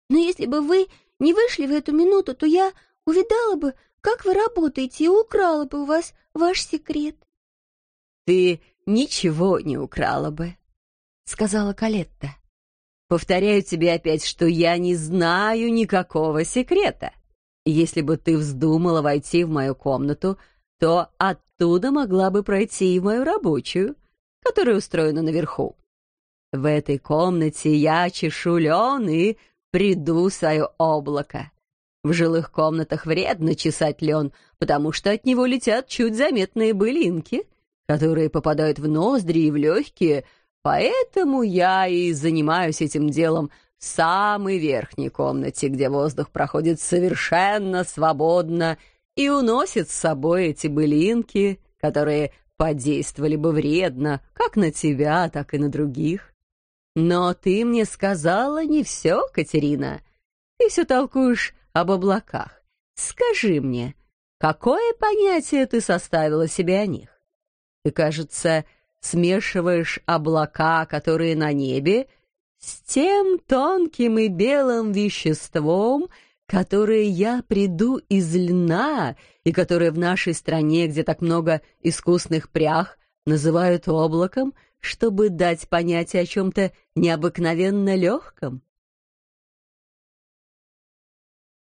Но если бы вы не вышли в эту минуту, то я увидала бы, как вы работаете, и украла бы у вас ваш секрет. Ты ничего не украла бы, сказала Калетта. Повторяю тебе опять, что я не знаю никакого секрета. Если бы ты вздумала войти в мою комнату, то оттуда могла бы пройти и в мою рабочую, которая устроена наверху. В этой комнате я чешу лен и приду свое облако. В жилых комнатах вредно чесать лен, потому что от него летят чуть заметные былинки, которые попадают в ноздри и в легкие, поэтому я и занимаюсь этим делом в самой верхней комнате, где воздух проходит совершенно свободно и уносит с собой эти былинки, которые подействовали бы вредно как на тебя, так и на других. Но ты мне сказала не все, Катерина. Ты все толкуешь об облаках. Скажи мне, какое понятие ты составила себе о них? Ты, кажется, смешиваешь облака, которые на небе, с тем тонким и белым веществом, которое я приду из льна и которое в нашей стране, где так много искусных прях, называют облаком, чтобы дать понятие о чем-то необыкновенно легком.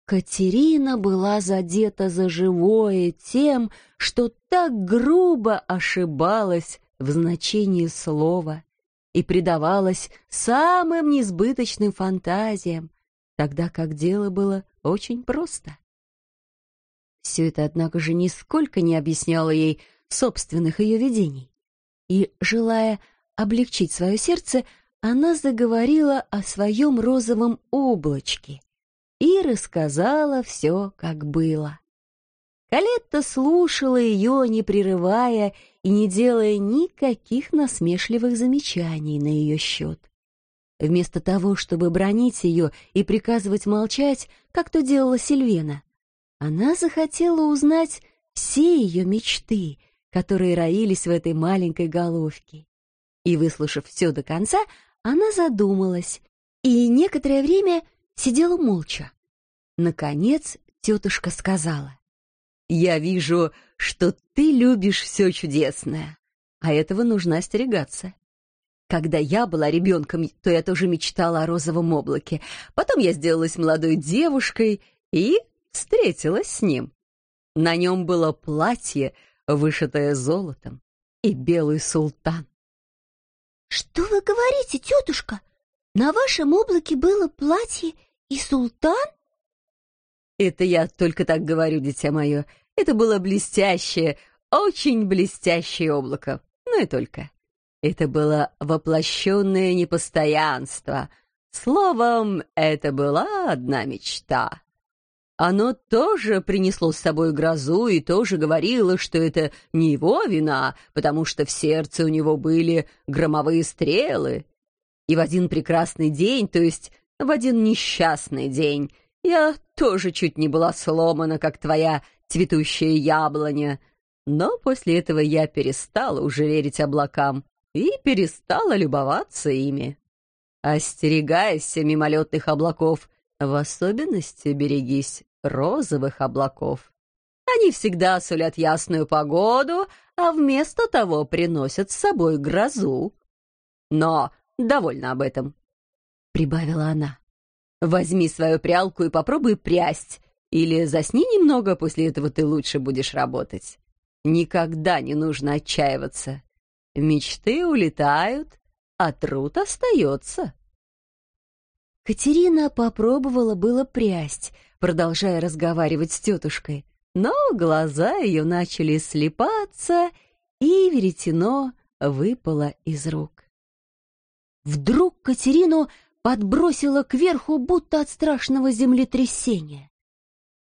Катерина была задета за живое тем, что так грубо ошибалась в значении слова и предавалась самым несбыточным фантазиям, тогда как дело было очень просто. Все это, однако же, нисколько не объясняло ей собственных ее видений. И, желая облегчить свое сердце, она заговорила о своем розовом облачке и рассказала все, как было. Калетта слушала ее, не прерывая и не делая никаких насмешливых замечаний на ее счет. Вместо того, чтобы бронить ее и приказывать молчать, как то делала Сильвена, она захотела узнать все ее мечты, которые роились в этой маленькой головке. И, выслушав все до конца, она задумалась и некоторое время сидела молча. Наконец тетушка сказала, «Я вижу, что ты любишь все чудесное, а этого нужно остерегаться. Когда я была ребенком, то я тоже мечтала о розовом облаке. Потом я сделалась молодой девушкой и встретилась с ним. На нем было платье, вышитое золотом, и белый султан. «Что вы говорите, тетушка? На вашем облаке было платье и султан?» «Это я только так говорю, дитя мое. Это было блестящее, очень блестящее облако, ну и только. Это было воплощенное непостоянство. Словом, это была одна мечта. Оно тоже принесло с собой грозу и тоже говорило, что это не его вина, потому что в сердце у него были громовые стрелы. И в один прекрасный день, то есть в один несчастный день, я тоже чуть не была сломана, как твоя цветущая яблоня. Но после этого я перестала уже верить облакам и перестала любоваться ими. Остерегайся мимолетных облаков, в особенности берегись розовых облаков. Они всегда сулят ясную погоду, а вместо того приносят с собой грозу. Но довольно об этом, — прибавила она. Возьми свою прялку и попробуй прясть, или засни немного, после этого ты лучше будешь работать. Никогда не нужно отчаиваться. Мечты улетают, а труд остается. Катерина попробовала было прясть, продолжая разговаривать с тетушкой, но глаза ее начали слепаться, и веретено выпало из рук. Вдруг Катерину подбросило кверху, будто от страшного землетрясения.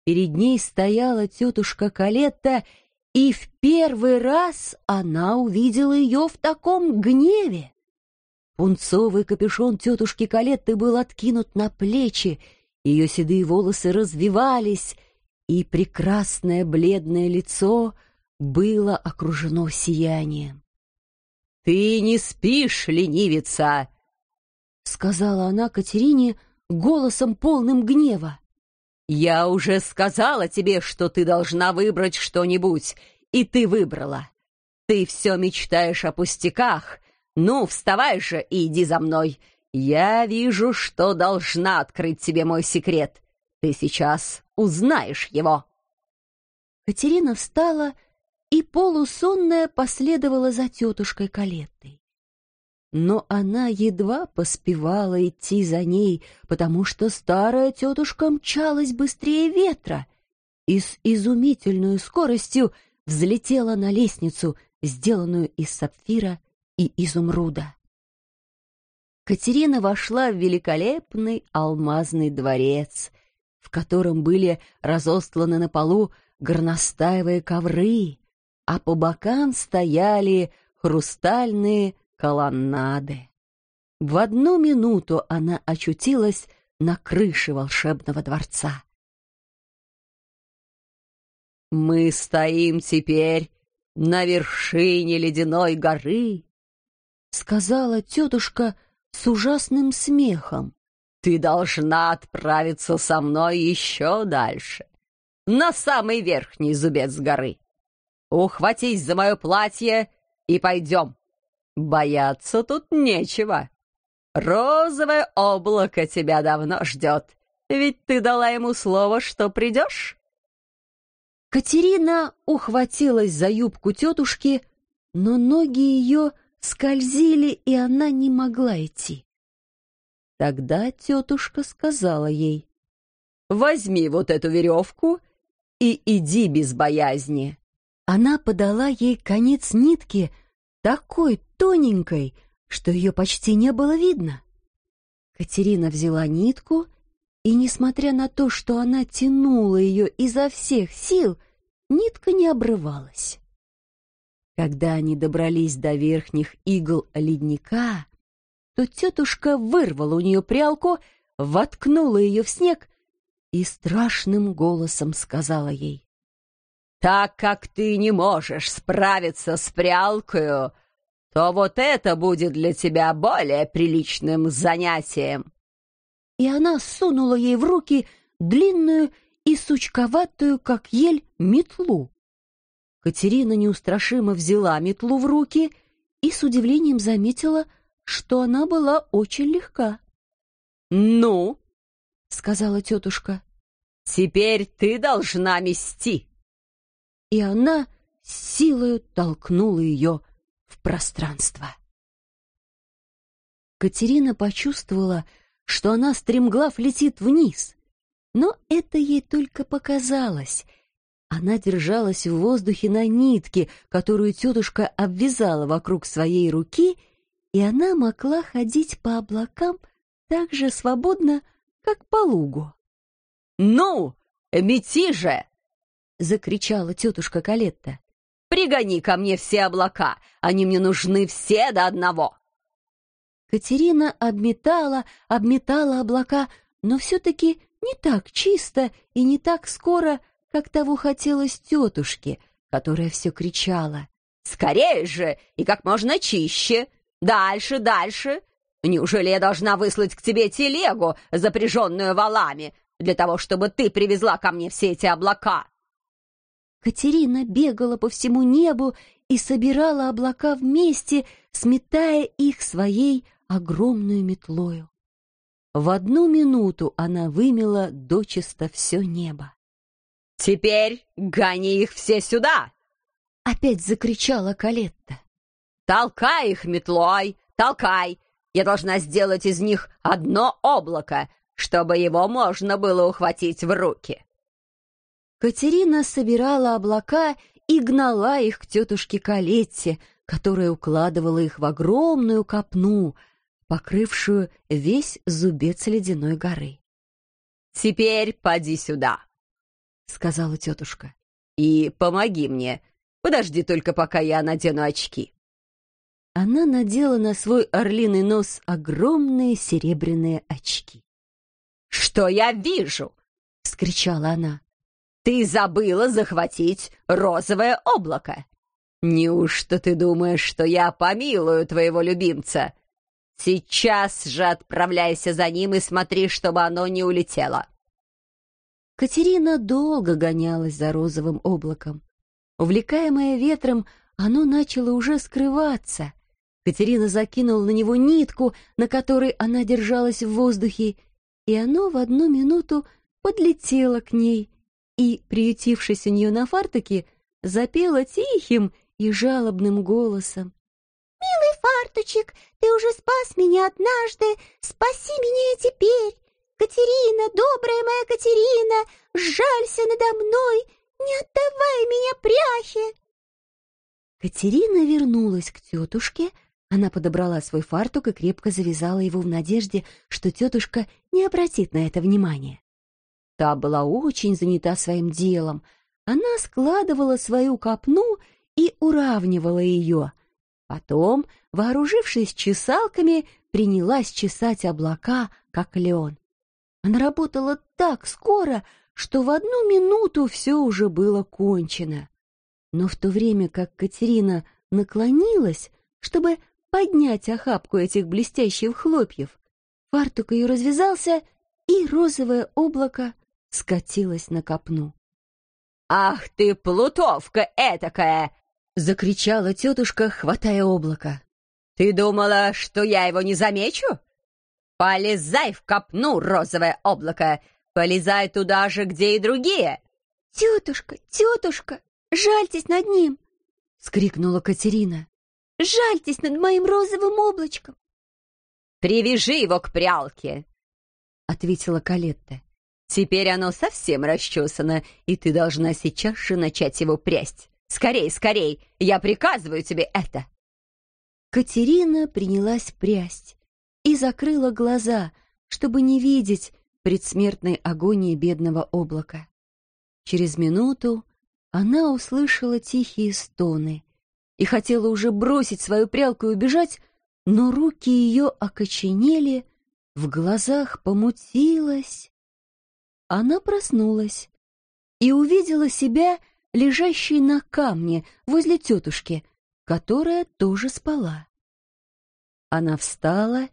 Перед ней стояла тетушка Калетта, и в первый раз она увидела ее в таком гневе. Пунцовый капюшон тетушки Калетты был откинут на плечи, ее седые волосы развивались, и прекрасное бледное лицо было окружено сиянием. «Ты не спишь, ленивица!» — сказала она Катерине голосом полным гнева. «Я уже сказала тебе, что ты должна выбрать что-нибудь, и ты выбрала. Ты все мечтаешь о пустяках. Ну, вставай же и иди за мной. «Я вижу, что должна открыть тебе мой секрет. Ты сейчас узнаешь его». Катерина встала и полусонная последовала за тетушкой Калеттой. Но она едва поспевала идти за ней, потому что старая тетушка мчалась быстрее ветра и с изумительной скоростью взлетела на лестницу, сделанную из сапфира и изумруда. Катерина вошла в великолепный алмазный дворец, в котором были разостланы на полу горностаевые ковры, а по бокам стояли хрустальные колоннады. В одну минуту она очутилась на крыше волшебного дворца. «Мы стоим теперь на вершине ледяной горы», — сказала тетушка, — с ужасным смехом. «Ты должна отправиться со мной еще дальше, на самый верхний зубец горы. Ухватись за мое платье и пойдем. Бояться тут нечего. Розовое облако тебя давно ждет, Ведь ты дала ему слово, что придешь. Катерина ухватилась за юбку тетушки, но ноги ее скользили, и она не могла идти. Тогда тетушка сказала ей, «Возьми вот эту веревку и иди без боязни». Она подала ей конец нитки, такой тоненькой, что ее почти не было видно. Катерина взяла нитку, и, несмотря на то, что она тянула ее изо всех сил, нитка не обрывалась. Когда они добрались до верхних игл ледника, то тетушка вырвала у нее прялку, воткнула ее в снег и страшным голосом сказала ей, «Так как ты не можешь справиться с прялкою, то вот это будет для тебя более приличным занятием». И она сунула ей в руки длинную и сучковатую, как ель, метлу. Катерина неустрашимо взяла метлу в руки и с удивлением заметила, что она была очень легка. «Ну?» — сказала тетушка. «Теперь ты должна мести!» И она силою толкнула ее в пространство. Катерина почувствовала, что она стремглав летит вниз, но это ей только показалось. Она держалась в воздухе на нитке, которую тетушка обвязала вокруг своей руки, и она могла ходить по облакам так же свободно, как по лугу. «Ну, мети же!» — закричала тетушка Калетта. Пригони ко мне все облака, они мне нужны все до одного!» Катерина обметала, обметала облака, но все-таки не так чисто и не так скоро, как того хотелось тетушке, которая все кричала. «Скорее же и как можно чище! Дальше, дальше! Неужели я должна выслать к тебе телегу, запряженную валами, для того, чтобы ты привезла ко мне все эти облака?» Катерина бегала по всему небу и собирала облака вместе, сметая их своей огромную метлою. В одну минуту она вымела дочисто все небо. «Теперь гони их все сюда!» — опять закричала Калетта. «Толкай их метлой, толкай! Я должна сделать из них одно облако, чтобы его можно было ухватить в руки!» Катерина собирала облака и гнала их к тетушке Калетте, которая укладывала их в огромную копну, покрывшую весь зубец ледяной горы. «Теперь поди сюда», — сказала тетушка, — «и помоги мне. Подожди только, пока я надену очки». Она надела на свой орлиный нос огромные серебряные очки. «Что я вижу?» — вскричала она. Ты забыла захватить розовое облако. Неужто ты думаешь, что я помилую твоего любимца? Сейчас же отправляйся за ним и смотри, чтобы оно не улетело. Катерина долго гонялась за розовым облаком. Увлекаемая ветром, оно начало уже скрываться. Катерина закинула на него нитку, на которой она держалась в воздухе, и оно в одну минуту подлетело к ней и, приютившись у нее на фартуке, запела тихим и жалобным голосом. «Милый фартучек, ты уже спас меня однажды, спаси меня и теперь! Катерина, добрая моя Катерина, жалься надо мной, не отдавай меня пряхе!» Катерина вернулась к тетушке, она подобрала свой фартук и крепко завязала его в надежде, что тетушка не обратит на это внимания. Та была очень занята своим делом. Она складывала свою копну и уравнивала ее. Потом, вооружившись чесалками, принялась чесать облака, как лен. Она работала так скоро, что в одну минуту все уже было кончено. Но в то время как Катерина наклонилась, чтобы поднять охапку этих блестящих хлопьев, фартук ее развязался, и розовое облако скатилась на копну. «Ах ты, плутовка этакая!» — закричала тетушка, хватая облако. «Ты думала, что я его не замечу? Полезай в копну, розовое облако! Полезай туда же, где и другие!» «Тетушка, тетушка, жальтесь над ним!» — скрикнула Катерина. «Жальтесь над моим розовым облачком!» «Привяжи его к прялке!» — ответила Калетта. «Теперь оно совсем расчесано, и ты должна сейчас же начать его прясть. Скорей, скорей! Я приказываю тебе это!» Катерина принялась прясть и закрыла глаза, чтобы не видеть предсмертной агонии бедного облака. Через минуту она услышала тихие стоны и хотела уже бросить свою прялку и убежать, но руки ее окоченели, в глазах помутилось. Она проснулась и увидела себя лежащей на камне возле тетушки, которая тоже спала. Она встала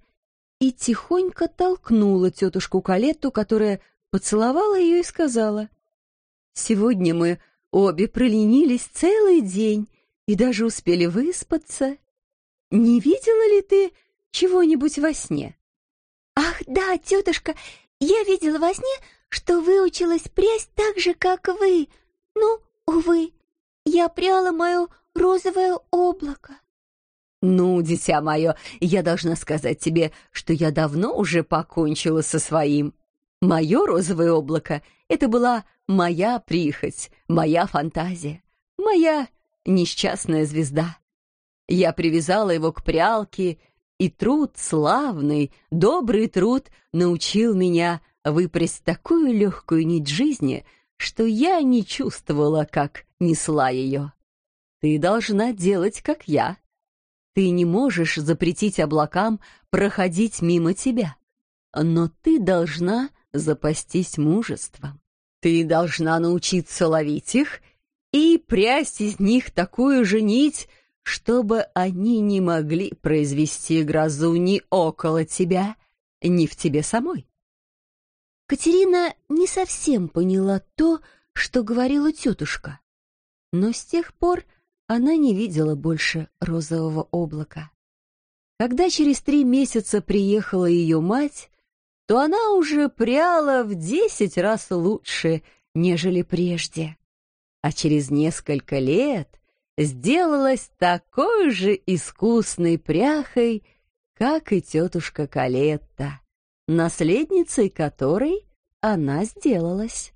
и тихонько толкнула тетушку Калетту, которая поцеловала ее и сказала, «Сегодня мы обе проленились целый день и даже успели выспаться. Не видела ли ты чего-нибудь во сне?» «Ах, да, тетушка, я видела во сне, что выучилась прясть так же, как вы. Ну, увы, я пряла мое розовое облако. «Ну, дитя мое, я должна сказать тебе, что я давно уже покончила со своим. Мое розовое облако — это была моя прихоть, моя фантазия, моя несчастная звезда. Я привязала его к прялке, и труд славный, добрый труд научил меня выпрясть такую легкую нить жизни, что я не чувствовала, как несла ее. Ты должна делать, как я. Ты не можешь запретить облакам проходить мимо тебя, но ты должна запастись мужеством. Ты должна научиться ловить их и прясть из них такую же нить, чтобы они не могли произвести грозу ни около тебя, ни в тебе самой. Катерина не совсем поняла то, что говорила тетушка, но с тех пор она не видела больше розового облака. Когда через три месяца приехала ее мать, то она уже пряла в десять раз лучше, нежели прежде. А через несколько лет сделалась такой же искусной пряхой, как и тетушка Калетта, наследницей которой она сделалась.